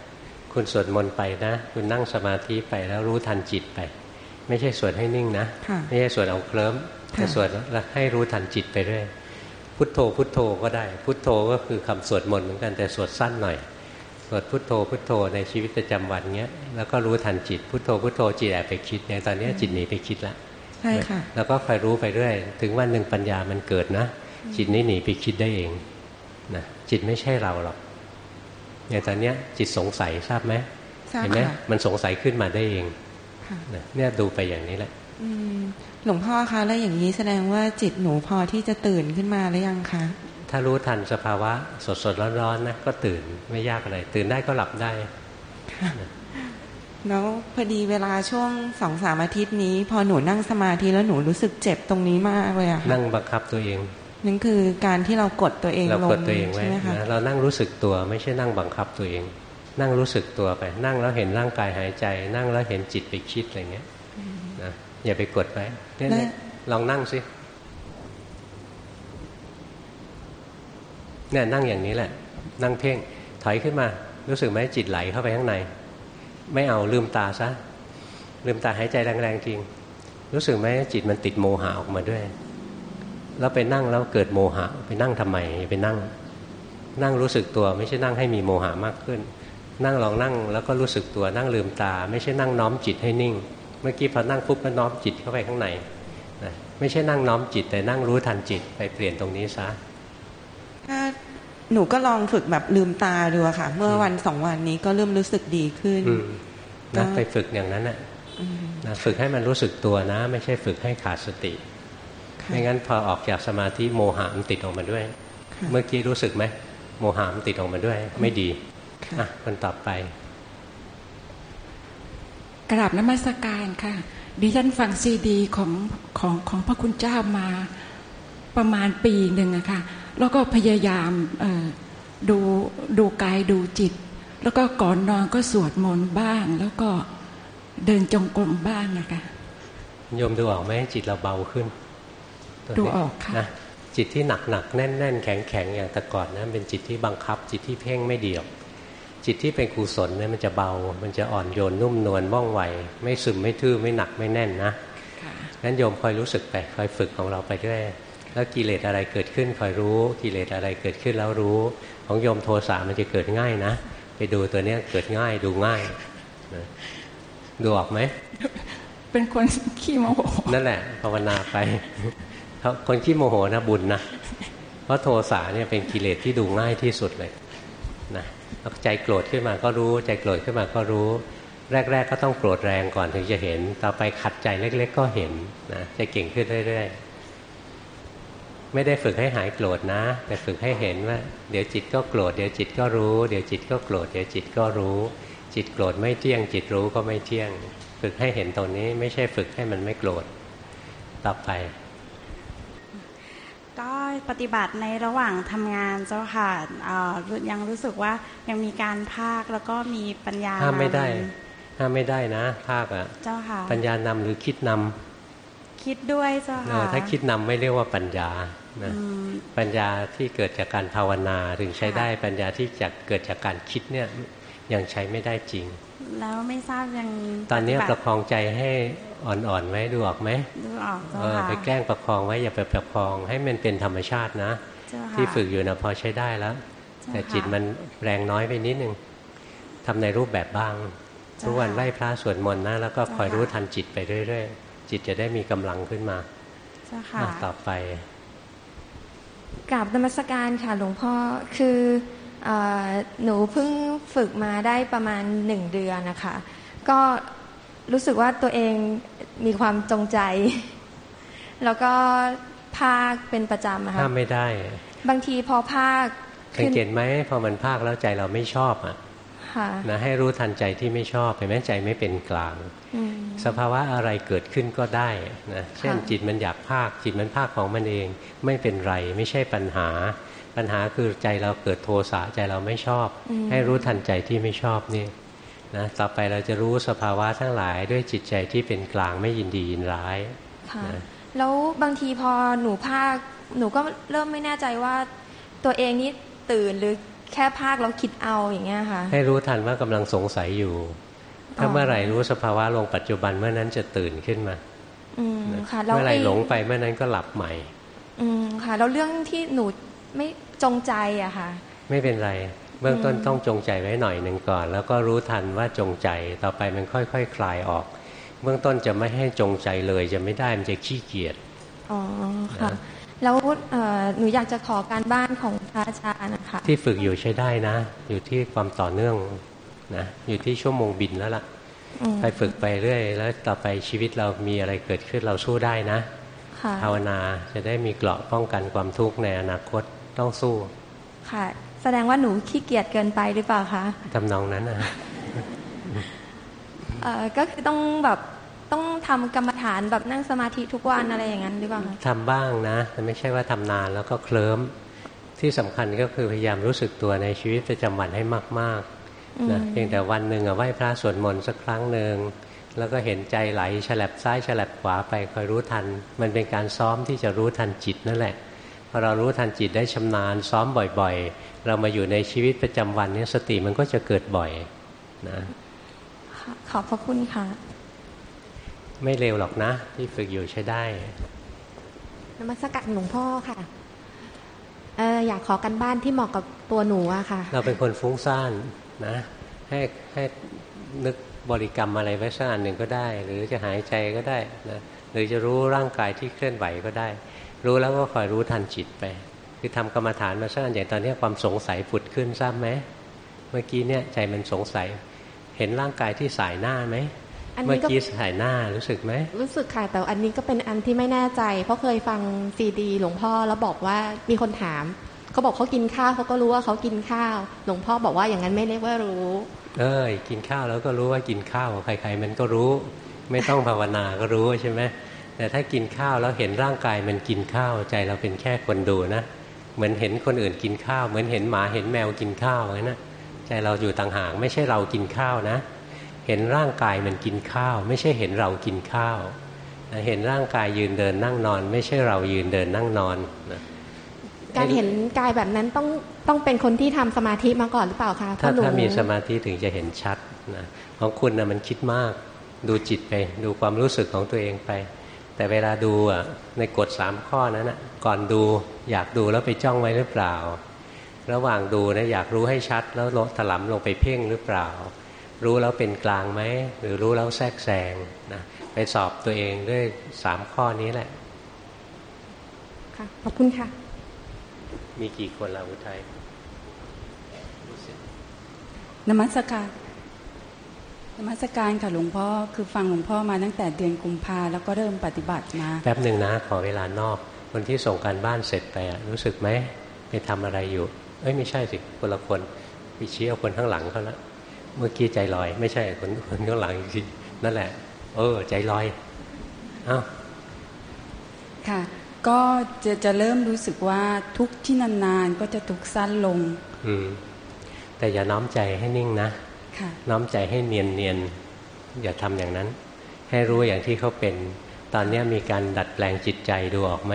คุณสวดมนต์ไปนะ คุณนั่งสมาธิไปแล้วรู้ทันจิตไป ไม่ใช่สวดให้นิ่งนะค่ะไม่ใช่สวดเอาเคลิ้มค่ะแต่สวดแล้วให้รู้ทันจิตไปเรื่อย พุทโธพุทโธก็ได้ พุทโธก็คือคำสวดมนต์เหมือนกันแต่สวดสั้นหน่อย สวดพุทโธพุทโธในชีวิตประจำวันเงี้ยแล้วก็รู้ทันจิตพุทโธพุทโธจิตแอบไปคิดเนี่ยตอนนี้จิตหนีไปคิดแล้วใช่ค่ะแล้วก็คอยรู้ไปเรื่อย ถึงวันหนึ่งปัญญามันเกิดนะ จิตนี้หนีไปคิดได้เองนะจิตไม่ใช่เราหรอกเนี่ยตอนเนี้ยจิตสงสัยทราบไหมทราบเห็นไหมค่ะมันสงสัยขึ้นมาได้เองค่ะนะเนี่ยดูไปอย่างนี้แหละอืม หลวงพ่อคะแล้วอย่างนี้แสดงว่าจิตหนูพอที่จะตื่นขึ้นมาหรือยังคะ ถ้ารู้ทันสภาวะสดสดๆร้อนๆนะก็ตื่นไม่ยากอะไร ตื่นได้ก็หลับได้แล้วพอดีเวลาช่วงสองสามอาทิตย์นี้ พอหนูนั่งสมาธิแล้วหนูรู้สึกเจ็บตรงนี้มากเลยอะค่ะนั่งบังคับตัวเองนั่นคือการที่เรากดตัวเองเราลกงดตัวเองไว้ใช่ไหมคะนะเรานั่งรู้สึกตัวไม่ใช่นั่งบังคับตัวเอง นั่งรู้สึกตัวไป นั่งแล้วเห็นร่างกายหายใจ นั่งแล้วเห็นจิตไปคิดอะไรเงี้ยนะอย่าไปกดไว้ เนี่ยลองนั่งสิเนี่ยนั่งอย่างนี้แหละ นั่งเพ่งถอยขึ้นมา รู้สึกไหมจิตไหลเข้าไปข้างใน ไม่เอาลืมตาซะลืมตาหายใจแรงๆจริง รู้สึกไหมจิตมันติดโมหะออกมาด้วย แล้วไปนั่งแล้วเกิดโมหะ ไปนั่งทำไมไปนั่ง นั่งรู้สึกตัวไม่ใช่นั่งให้มีโมหะมากขึ้น นั่งลองนั่งแล้วก็รู้สึกตัวนั่งลืมตา ไม่ใช่นั่งน้อมจิตให้นิ่ง เมื่อกี้พอนั่งปุ๊บก็น้อมจิตเข้าไปข้างในนะไม่ใช่นั่งน้อมจิตแต่นั่งรู้ทันจิตไปเปลี่ยนตรงนี้ซะถ้าหนูก็ลองฝึกแบบลืมตาดูอะค่ะ เมื่อวันสองวันนี้ก็เริ่มรู้สึกดีขึ้นอืมนะไปฝึกอย่างนั้นน่ะอืมนะฝึกให้มันรู้สึกตัวนะ ไม่ใช่ฝึกให้ขาดสติค่ะไม่งั้นพอออกจากสมาธิโมหะมันติดออกมาด้วยค่ะเมื่อกี้รู้สึกไหมโมหะมันติดออกมาด้วย ไม่ดีค่ะอะคนต่อไป กราบนมัสการค่ะ ดิฉันฟังซีดีของของของพระคุณเจ้ามาประมาณปีหนึ่งอะค่ะ แล้วก็พยายามเอ่อดูดูกายดูจิต แล้วก็ก่อนนอนก็สวดมนต์บ้าง แล้วก็เดินจงกรมบ้างนะคะโยมดูออกไหมจิตเราเบาขึ้นตัวนี้ดูออกค่ะนะจิตที่หนักหนักๆแน่นแน่นๆแข็งแข็งๆอย่างแต่ก่อนนะเป็นจิตที่บังคับจิตที่เพ่งไม่เดียว จิตที่เป็นกุศลเนี่ยมันจะเบา มันจะอ่อนโยนนุ่มนวลว่องไว ไม่ซึมไม่ทื่อไม่หนักไม่แน่นนะค่ะงั้นโยมคอยรู้สึกไปคอยฝึกของเราไปเรื่อยแล้วกิเลสอะไรเกิดขึ้นคอยรู้ กิเลสอะไรเกิดขึ้นแล้วรู้ ของโยมโทสะมันจะเกิดง่ายนะ ไปดูตัวเนี้ยเกิดง่ายดูง่ายนะดูออกไหม เป็นคนขี้โมโห นั่นแหละภาวนาไปเขาคนขี้โมโหนะบุญนะ เพราะโทสะเนี่ยเป็นกิเลสที่ดูง่ายที่สุดเลยนะแล้ว ใจโกรธขึ้นมาก็รู้ใจโกรธขึ้นมาก็รู้ แรก ๆ ก็ต้องโกรธแรงก่อนถึงจะเห็น ต่อไปขัดใจเล็ก ๆ ก็เห็นนะจะเก่งขึ้นเรื่อยๆไม่ได้ฝึกให้หายโกรธนะ แต่ฝึกให้เห็นว่า เดี๋ยวจิตก็โกรธเดี๋ยวจิตก็รู้ เดี๋ยวจิตก็โกรธเดี๋ยวจิตก็รู้ จิตโกรธไม่เที่ยง จิตรู้ก็ไม่เที่ยง ฝึกให้เห็นตรงนี้ไม่ใช่ฝึกให้มันไม่โกรธต่อไป ปฏิบัติในระหว่างทำงานเจ้าค่ะเอ่อยังรู้สึกว่ายังมีการภาคแล้วก็มีปัญญาห้ามไม่ได้นห้ามไม่ได้นะ ภาคอะำเจ้าค่ะปัญญานำหรือคิดนำคิดด้วยเจ้าเอค่ะอถ้าคิดนำไม่เรียกว่าปัญญานะอืมปัญญาที่เกิดจากการภาวนาถึงใช้ได้ปัญญาที่จะเกิดจากการคิดเนี่ย ยังใช้ไม่ได้จริง แล้วไม่ทราบยัง ตอนนี้ปปฏิระคองใจให้อ่อนๆไว้ดูออกไหมดูออกเจ้าเออค่ะไปแกล้งประคองไว้อย่าไปประคองให้มันเป็นธรรมชาตินะเจ้าค่ะที่ฝึกอยู่นะพอใช้ได้แล้วเจ้าแต่ค่ะจิตมันแรงน้อยไปนิดนึงทำในรูปแบบบ้างเจ้าทุกวันค่ะไหว้พระสวดมนต์นะแล้วก็เจ้าคอยรู้ค่ะทันจิตไปเรื่อยๆ จิตจะได้มีกำลังขึ้นมาเจ้าค่ะอะต่อไปกราบนมัสการค่ะหลวงพ่อคือเออ หนูเพิ่งฝึกมาได้ประมาณหนึ่งเดือนนะคะ ก็รู้สึกว่าตัวเองมีความจงใจ แล้วก็ภาคเป็นประจำอะค่ะห้ามไม่ได้ บางทีพอภาคสังเกตไหมพอมันภาคแล้วใจเราไม่ชอบอะค่ะนะให้รู้ทันใจที่ไม่ชอบเห็นไหมใจไม่เป็นกลางอืมสภาวะอะไรเกิดขึ้นก็ได้นะเช่นค่ะจิตมันอยากภาคจิตมันภาคของมันเอง ไม่เป็นไรไม่ใช่ปัญหา ปัญหาคือใจเราเกิดโทสะใจเราไม่ชอบ ให้รู้ทันใจที่ไม่ชอบนี่นะต่อไปเราจะรู้สภาวะทั้งหลายด้วยจิตใจที่เป็นกลางไม่ยินดียินร้ายค่ะนะแล้วบางทีพอหนูภาคหนูก็เริ่มไม่แน่ใจว่า ตัวเองนี่ตื่นหรือแค่ภาคแล้วคิดเอาอย่างเงี้ยค่ะ ให้รู้ทันว่ากำลังสงสัยอยู่ ถ้าอ๋อเมื่อไหร่รู้สภาวะลงปัจจุบันเมื่อนั้นจะตื่นขึ้นมาอืมนะค่ะแล้วเมื่อไหร่อ้หลงไปเมื่อนั้นก็หลับใหม่ อืมค่ะ แล้วเรื่องที่หนู ไม่จงใจอะค่ะ ไม่เป็นไร เบื้องต้นอืมต้องจงใจไว้หน่อยหนึ่งก่อน แล้วก็รู้ทันว่าจงใจต่อไปมันค่อยๆคคลายออก เบื้องต้นจะไม่ให้จงใจเลยจะไม่ได้มันจะขี้เกียจอ๋อค่ะนะแล้วเอ่อหนูอยากจะขอการบ้านของพระอาจารย์นะคะที่ฝึกอยู่ใช้ได้นะ อยู่ที่ความต่อเนื่องนะอยู่ที่ชั่วโมงบินแล้วล่ะอืมไปฝึกไปเรื่อย แล้วต่อไปชีวิตเรามีอะไรเกิดขึ้นเราสู้ได้นะค่ะภาวนาจะได้มีเกราะป้องกันความทุกข์ในอนาคต ต้องสู้ ค่ะ แสดงว่าหนูขี้เกียจเกินไปหรือเปล่าคะทำนองนั้นนะเอ่อก็คือต้องแบบต้องทำกรรมฐานแบบนั่งสมาธิทุกวันอะไรอย่างนั้นหรือเปล่าคะทำบ้างนะแต่ไม่ใช่ว่าทำนานแล้วก็เคลิ้มที่สำคัญก็คือพยายามรู้สึกตัวในชีวิตประจำวันให้มากๆนะเพียงแต่วันหนึ่งอะไหว้พระสวดมนต์สักครั้งหนึ่งแล้วก็เห็นใจไหลฉลับซ้ายฉลับขวาไปคอยรู้ทัน มันเป็นการซ้อมที่จะรู้ทันจิตนั่นแหละ พอเรารู้ทันจิตได้ชำนาญซ้อมบ่อยๆ เรามาอยู่ในชีวิตประจำวันเนี้สติมันก็จะเกิดบ่อยนะค่ะขอบพระคุณค่ะ ไม่เร็วหรอกนะ ที่ฝึกอยู่ใช้ได้นมัสการหลวงพ่อค่ะเอออยากขอกันบ้านที่เหมาะกับตัวหนูอะค่ะ เราเป็นคนฟุ้งซ่านนะให้ให้นึกบริกรรมอะไรไว้สักอันหนึ่งก็ได้ หรือจะหายใจก็ได้นะหรือจะรู้ร่างกายที่เคลื่อนไหวก็ได้ รู้แล้วก็คอยรู้ทันจิตไป คือทำกรรมฐานมาสักอันอย่างตอนนี้ความสงสัยผุดขึ้นทราบไหมเมื่อกี้เนี่ยใจมันสงสัย เห็นร่างกายที่สายหน้าไหมเมื่อกี้สายหน้ารู้สึกไหมรู้สึกค่ะ แต่อันนี้ก็เป็นอันที่ไม่แน่ใจ เพราะเคยฟังซีดี หลวงพ่อแล้วบอกว่ามีคนถามเขาบอกเขากินข้าวเขาก็รู้ว่าเขากินข้าว หลวงพ่อบอกว่าอย่างนั้นไม่เรียกว่ารู้ เอ้ยกินข้าวแล้วก็รู้ว่ากินข้าวใครๆมันก็รู้ ไม่ต้องภาวนาก็รู้ใช่ไหม แต่ถ้ากินข้าวแล้วเห็นร่างกายมันกินข้าวใจเราเป็นแค่คนดูนะ เหมือนเห็นคนอื่นกินข้าว เหมือนเห็นหมาเห็นแมวกินข้าวนะใจเราอยู่ต่างหากไม่ใช่เรากินข้าวนะ เห็นร่างกายมันกินข้าว ไม่ใช่เห็นเรากินข้าวเห็นร่างกายยืนเดินนั่งนอน ไม่ใช่เรายืนเดินนั่งนอนนะการเห็นกายแบบนั้นต้องต้องเป็นคนที่ทำสมาธิมาก่อนหรือเปล่าคะถ้าถ้ามีสมาธิถึงจะเห็นชัดนะของคุณนะมันคิดมาก ดูจิตไป ดูความรู้สึกของตัวเองไป แต่เวลาดูอะในกฎสามข้อนั้นนะก่อนดูอยากดูแล้วไปจ้องไว้หรือเปล่า ระหว่างดูนะอยากรู้ให้ชัด แล้วลดถลำลงไปเพ่งหรือเปล่า รู้แล้วเป็นกลางไหมหรือรู้แล้วแทรกแซงนะไปสอบตัวเองด้วยสามข้อนี้แหละค่ะขอบคุณค่ะ มีกี่คนละอุทัยนมัสการน มัสการค่ะหลวงพ่อคือฟังหลวงพ่อมาตั้งแต่เดือนกุมภาแล้วก็เริ่มปฏิบัติมาแป๊บหนึ่งนะขอเวลานอกคนที่ส่งการบ้านเสร็จไปรู้สึกไหมไปทำอะไรอยู่ เอ้ยไม่ใช่สิคนละคนไปชี้เอาคนข้างหลังเขาละเมื่อกี้ใจลอย ไม่ใช่คนคนข้างหลังจริงนั่นแหละ เออ ใจลอยอ้าวค่ะ ก็จะจะเริ่มรู้สึกว่าทุกที่นานๆก็จะทุกสั้นลง อืมแต่อย่าน้อมใจให้นิ่งนะ น้อมใจให้เนียนเนียนอย่าทำอย่างนั้น ให้รู้อย่างที่เขาเป็น ตอนนี้มีการดัดแปลงจิตใจดูออกไหม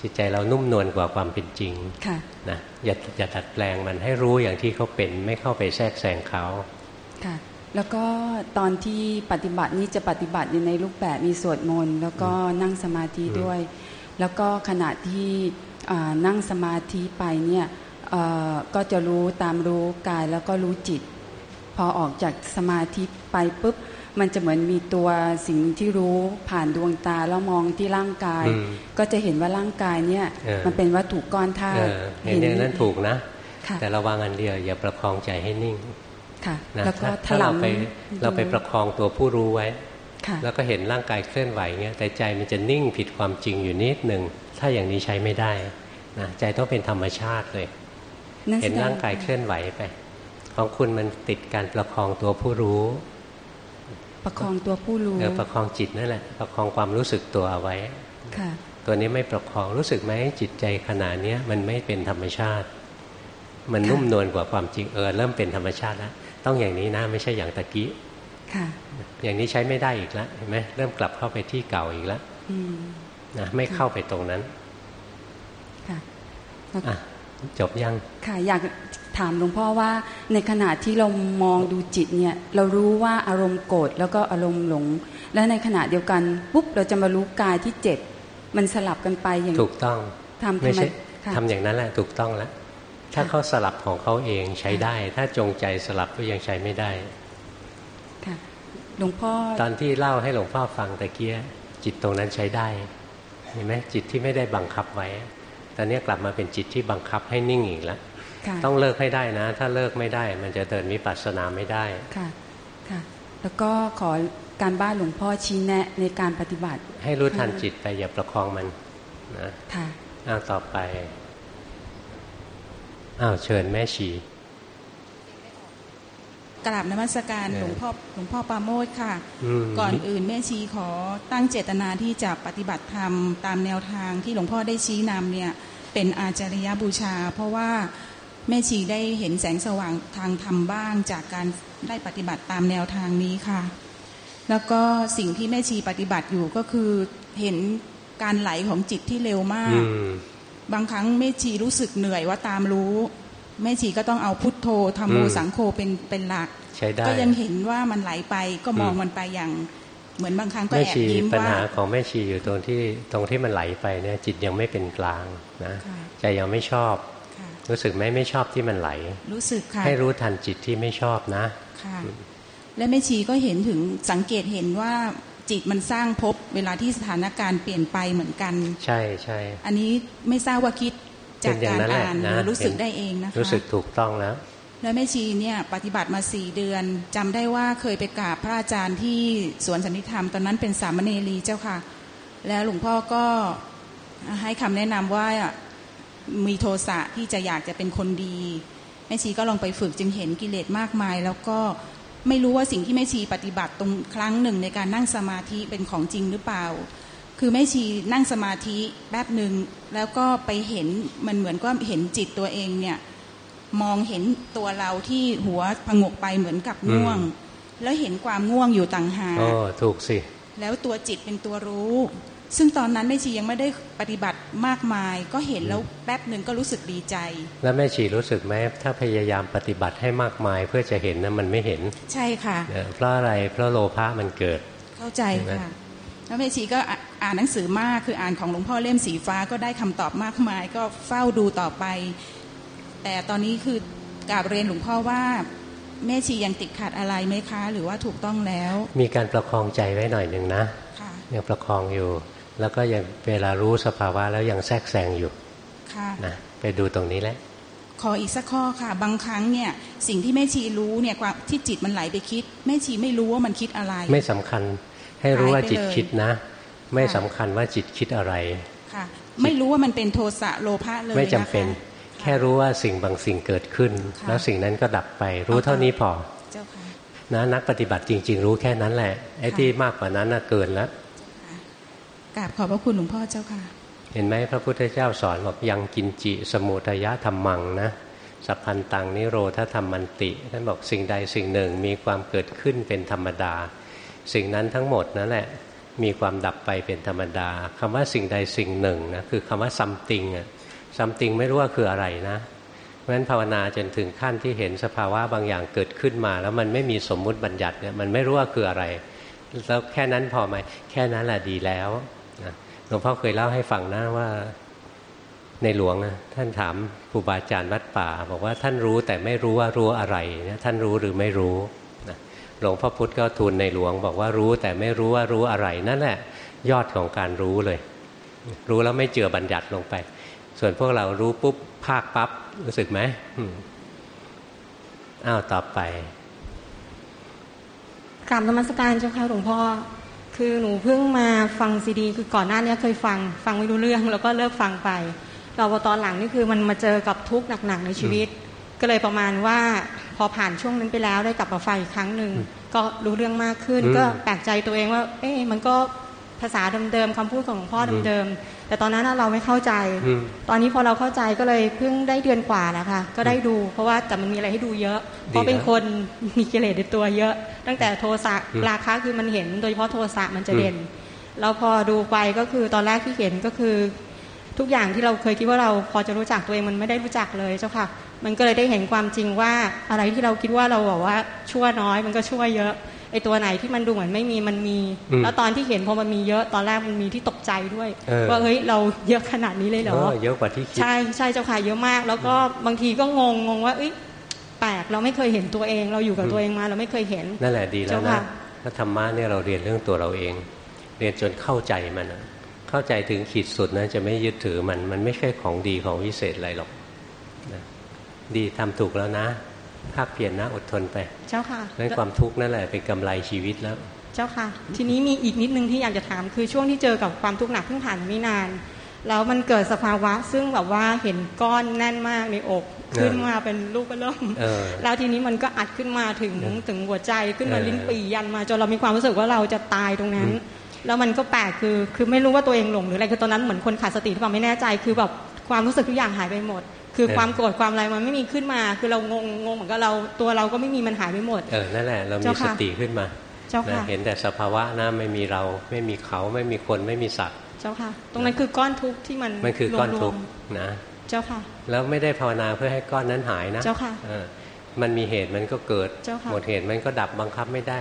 จิตใจเรานุ่มนวลกว่าความเป็นจริงค่ะนะอย่าอย่าดัดแปลงมันให้รู้อย่างที่เขาเป็น ไม่เข้าไปแทรกแซงเขาค่ะแล้วก็ตอนที่ปฏิบัตินี้จะปฏิบัติอยู่ในรูปแบบมีสวดมนต์แล้วก็นั่งสมาธิด้วย แล้วก็ขณะที่นั่งสมาธิไปเนี่ยก็จะรู้ตามรู้กายแล้วก็รู้จิต พอออกจากสมาธิไปปุ๊บ มันจะเหมือนมีตัวสิ่งที่รู้ผ่านดวงตาแล้วมองที่ร่างกาย ก็จะเห็นว่าร่างกายเนี่ย มันเป็นวัตถุก้อนธาตุเห็นอย่างนั้นถูกนะ แต่ระวังอันเดียวอย่าประคองใจให้นิ่งค่ะแล้วก็ถ้าเราไปเราไปประคองตัวผู้รู้ไว้ แล้วก็เห็นร่างกายเคลื่อนไหวเงี้ยแต่ใจมันจะนิ่งผิดความจริงอยู่นิดหนึ่งถ้าอย่างนี้ใช้ไม่ได้นะใจต้องเป็นธรรมชาติเลย เห็นร่างกายเคลื่อนไหวไป ของคุณมันติดการประคองตัวผู้รู้ ประคองตัวผู้รู้เออประคองจิตนั่นแหละ ประคองความรู้สึกตัวเอาไว้ค่ะตัวนี้ไม่ประคองรู้สึกไหมจิตใจขนาดนี้มันไม่เป็นธรรมชาติ มันนุ่มนวลกว่าความจริงเออเริ่มเป็นธรรมชาติแล้วต้องอย่างนี้นะไม่ใช่อย่างตะกี้อย่างนี้ใช้ไม่ได้อีกแล้วเห็นไหมเริ่มกลับเข้าไปที่เก่าอีกแล้วนะไม่เข้าไปตรงนั้น ค่ะจบยังค่ะอยาก ถามหลวงพ่อว่าในขณะที่เรามองดูจิตเนี่ยเรารู้ว่าอารมณ์โกรธแล้วก็อารมณ์หลง และในขณะเดียวกันปุ๊บเราจะมารู้กายที่เจ็บ มันสลับกันไปอย่างถูกต้องทำไม่ใช่ทำอย่างนั้นแหละถูกต้องแล้วถ้าเขาสลับของเขาเองใช้ได้ ถ้าจงใจสลับก็ยังใช้ไม่ได้หลวงพ่อตอนที่เล่าให้หลวงพ่อฟังตะเกียจิตตรงนั้นใช้ได้เห็นไหมจิตที่ไม่ได้บังคับไว้ ตอนนี้กลับมาเป็นจิตที่บังคับให้นิ่งอีกแล้ว ต้องเลิกให้ได้นะ ถ้าเลิกไม่ได้ มันจะเดินมิปัสสนาไม่ได้ค่ะค่ะ แล้วก็ขอการบ้านหลวงพ่อชี้แนะในการปฏิบัติ ให้รู้ทันจิตไปอย่าประคองมันนะค่ะอ้าวต่อไปอ้าวเชิญแม่ชีกราบนมัสการหลวงพ่อหลวงพ่อปาโมดค่ะ ก่อนอื่นแม่ชีขอตั้งเจตนาที่จะปฏิบัติธรรมตามแนวทางที่หลวงพ่อได้ชี้นำเนี่ยเป็นอาจาริยบูชา เพราะว่า แม่ชีได้เห็นแสงสว่างทางธรรมบ้างจากการได้ปฏิบัติตามแนวทางนี้ค่ะ แล้วก็สิ่งที่แม่ชีปฏิบัติอยู่ก็คือเห็นการไหลของจิตที่เร็วมาก บางครั้งแม่ชีรู้สึกเหนื่อยว่าตามรู้ แม่ชีก็ต้องเอาพุทโธธรรมโมสังโฆเป็นเป็นหลัก ก็ยังเห็นว่ามันไหลไปก็มองมันไปอย่าง เหมือนบางครั้งก็แอบยิ้มว่าปัญหาของแม่ชีอยู่ตรงที่ตรงที่มันไหลไปเนี่ยจิตยังไม่เป็นกลางนะใจยังไม่ชอบ รู้สึกไหมไม่ชอบที่มันไหล รู้สึกค่ะ ให้รู้ทันจิตที่ไม่ชอบนะ ค่ะ และแม่ชีก็เห็นถึงสังเกตเห็นว่าจิตมันสร้างภพเวลาที่สถานการณ์เปลี่ยนไปเหมือนกัน ใช่ใช่อันนี้ไม่ทราบว่าคิดจากการอ่านหรือรู้สึกได้เองนะคะรู้สึกถูกต้องแล้วแล้วแม่ชีเนี่ยปฏิบัติมาสี่เดือนจำได้ว่าเคยไปกราบพระอาจารย์ที่สวนสันติธรรมตอนนั้นเป็นสามเณรีเจ้าค่ะ แล้วหลวงพ่อก็ให้คำแนะนำว่า มีโทสะที่จะอยากจะเป็นคนดีแม่ชีก็ลองไปฝึกจึงเห็นกิเลสมากมาย แล้วก็ไม่รู้ว่าสิ่งที่แม่ชีปฏิบัติตรงครั้งหนึ่งในการนั่งสมาธิเป็นของจริงหรือเปล่า คือแม่ชีนั่งสมาธิแป๊บหนึ่งแล้วก็ไปเห็นมันเหมือนก็เห็นจิตตัวเองเนี่ยมองเห็นตัวเราที่หัวผงกไปเหมือนกับง่วง แล้วเห็นความง่วงอยู่ต่างหากอ๋อถูกสิ แล้วตัวจิตเป็นตัวรู้ ซึ่งตอนนั้นแม่ชียังไม่ได้ปฏิบัติมากมาย ก็เห็นแล้วแป๊บหนึ่งก็รู้สึกดีใจ แล้วแม่ชีรู้สึกไหมถ้าพยายามปฏิบัติให้มากมาย เพื่อจะเห็นนะมันไม่เห็น ใช่ค่ะเพราะอะไรเพราะโลภะมันเกิด เข้าใจค่ะแล้วแม่ชีก็อ่านหนังสือมากคืออ่านของหลวงพ่อเล่มสีฟ้าก็ได้คำตอบมากมาย ก็เฝ้าดูต่อไป แต่ตอนนี้คือกราบเรียนหลวงพ่อว่าแม่ชียังติดขัดอะไรไหมคะ หรือว่าถูกต้องแล้ว มีการประคองใจไว้หน่อยหนึ่งนะยังประคองอยู่ แล้วก็ยังเวลารู้สภาวะแล้วยังแทรกแซงอยู่ค่ะนะไปดูตรงนี้แหละขออีกสักข้อค่ะ บางครั้งเนี่ยสิ่งที่แม่ชีรู้เนี่ยความที่จิตมันไหลไปคิดแม่ชีไม่รู้ว่ามันคิดอะไร ไม่สำคัญให้รู้ว่าจิตคิดนะ ไม่สำคัญว่าจิตคิดอะไรค่ะ ไม่รู้ว่ามันเป็นโทสะโลภะเลยไม่จำเป็น แค่รู้ว่าสิ่งบางสิ่งเกิดขึ้น แล้วสิ่งนั้นก็ดับไป รู้เท่านี้พอนะนักปฏิบัติจริง ๆ รู้แค่นั้นแหละไอ้ที่มากกว่านั้นน่ะเกินแล้ว กราบขอบพระคุณหลวงพ่อเจ้าค่ะ เห็นไหมพระพุทธเจ้าสอนบอกยังกินจิสมุทยะธรรมังนะสัพพันตังนิโรธธรรมมันติท่านบอกสิ่งใดสิ่งหนึ่งมีความเกิดขึ้นเป็นธรรมดา สิ่งนั้นทั้งหมดนั่นแหละมีความดับไปเป็นธรรมดาคำว่าสิ่งใดสิ่งหนึ่งนะคือคำว่าซัมติงอะซัมติงไม่รู้ว่าคืออะไรนะเพราะฉะนั้นภาวนาจนถึงขั้นที่เห็นสภาวะบางอย่างเกิดขึ้นมา แล้วมันไม่มีสมมุติบัญญัติเนี่ยมันไม่รู้ว่าคืออะไร แล้วแค่นั้นพอไหมแค่นั้นแหละดีแล้ว หลวงพ่อเคยเล่าให้ฟังนะว่าในหลวงนะท่านถามครูบาอาจารย์วัดป่า บอกว่าท่านรู้แต่ไม่รู้ว่ารู้อะไรนะท่านรู้หรือไม่รู้นะหลวงพ่อพุธก็ทูลในหลวง บอกว่ารู้แต่ไม่รู้ว่ารู้อะไรนั่นแหละยอดของการรู้เลย รู้แล้วไม่เจือบัญญัติลงไป ส่วนพวกเรารู้ปุ๊บภาคปับ๊บรู้สึกไหมอ้าวต่อไปกราบนมัสการเจ้าค่ะหลวงพ่อ คือหนูเพิ่งมาฟังซีดี คือก่อนหน้านี้เคยฟังฟังไม่รู้เรื่อง แล้วก็เลิกฟังไปเราพอตอนหลังนี่คือมันมาเจอกับทุกข์หนักๆในชีวิต ก็เลยประมาณว่าพอผ่านช่วงนั้นไปแล้วได้กลับมาฟังอีกครั้งหนึ่งก็รู้เรื่องมากขึ้น ก็แปลกใจตัวเองว่า เอ๊ะมันก็ ภาษาเดิมๆคำพูดของหลวงพ่อเดิมๆแต่ตอนนั้นเราไม่เข้าใจ ตอนนี้พอเราเข้าใจก็เลยเพิ่งได้เดือนกว่านะคะก็ได้ดู เพราะว่าแต่มันมีอะไรให้ดูเยอะ เพราะเป็นคนมีกิเลสในตัวเยอะ ตั้งแต่โทสะราคะคือมันเห็น โดยเฉพาะโทสะมันจะเด่นแล้วพอดูไปก็คือตอนแรกที่เห็นก็คือ ทุกอย่างที่เราเคยคิดว่าเราพอจะรู้จักตัวเองมันไม่ได้รู้จักเลยเจ้าค่ะ มันก็เลยได้เห็นความจริงว่าอะไรที่เราคิดว่าเราบอกว่าชั่วน้อย มันก็ชั่วเยอะ ไอตัวไหนที่มันดูเหมือนไม่มีมันมี แล้วตอนที่เห็นพอมันมีเยอะตอนแรกมันมีที่ตกใจด้วย ว่าเฮ้ยเราเยอะขนาดนี้เลยเหรอเยอะกว่าที่คิดใช่ใช่เจ้าค่ะเยอะมาก แล้วก็บางทีก็งงงงว่าเอ้ยแปลกเราไม่เคยเห็นตัวเอง เราอยู่กับตัวเองมาเราไม่เคยเห็นนั่นแหละดีแล้วนะพระธรรมะเนี่ยเราเรียนเรื่องตัวเราเอง เรียนจนเข้าใจมันเข้าใจถึงขีดสุดนะจะไม่ยึดถือมันมันไม่ใช่ของดีของวิเศษอะไรหรอกดีทำถูกแล้วนะ ภาคเพียรนะอดทนไป เจ้าค่ะนั่นความทุกข์นั่นแหละเป็นกำไรชีวิตแล้ว เจ้าค่ะ ทีนี้มีอีกนิดนึงที่อยากจะถามคือช่วงที่เจอกับความทุกข์หนักเพิ่งผ่านไม่นาน แล้วมันเกิดสภาวะ ซึ่งแบบว่าเห็นก้อนแน่นมากในอกขึ้นมาเป็นลูกก็เริ่มแล้วทีนี้มันก็อัดขึ้นมาถึงถึงหัวใจขึ้นมาลิ้นปียันมาจนเรามีความรู้สึกว่าเราจะตายตรงนั้น แล้วมันก็แปลกคือคือไม่รู้ว่าตัวเองหลงหรืออะไรคือตอนนั้นเหมือนคนขาดสติที่ความไม่แน่ใจคือแบบความรู้สึกทุกอย่างหายไปหมด คือความโกรธความอะไรมันไม่มีขึ้นมา คือเรางงงงเหมือนกับเราตัวเราก็ไม่มีมันหายไปหมด เออนั่นแหละเรามีสติขึ้นมาเจ้าค่ะเห็นแต่สภาวะนะไม่มีเราไม่มีเขาไม่มีคนไม่มีสัตว์ เจ้าค่ะ ตรงนั้นคือก้อนทุกข์ที่มันมันคือก้อนทุกข์นะ เจ้าค่ะ แล้วไม่ได้ภาวนาเพื่อให้ก้อนนั้นหายนะ เจ้าค่ะมันมีเหตุมันก็เกิดหมดเหตุมันก็ดับบังคับไม่ได้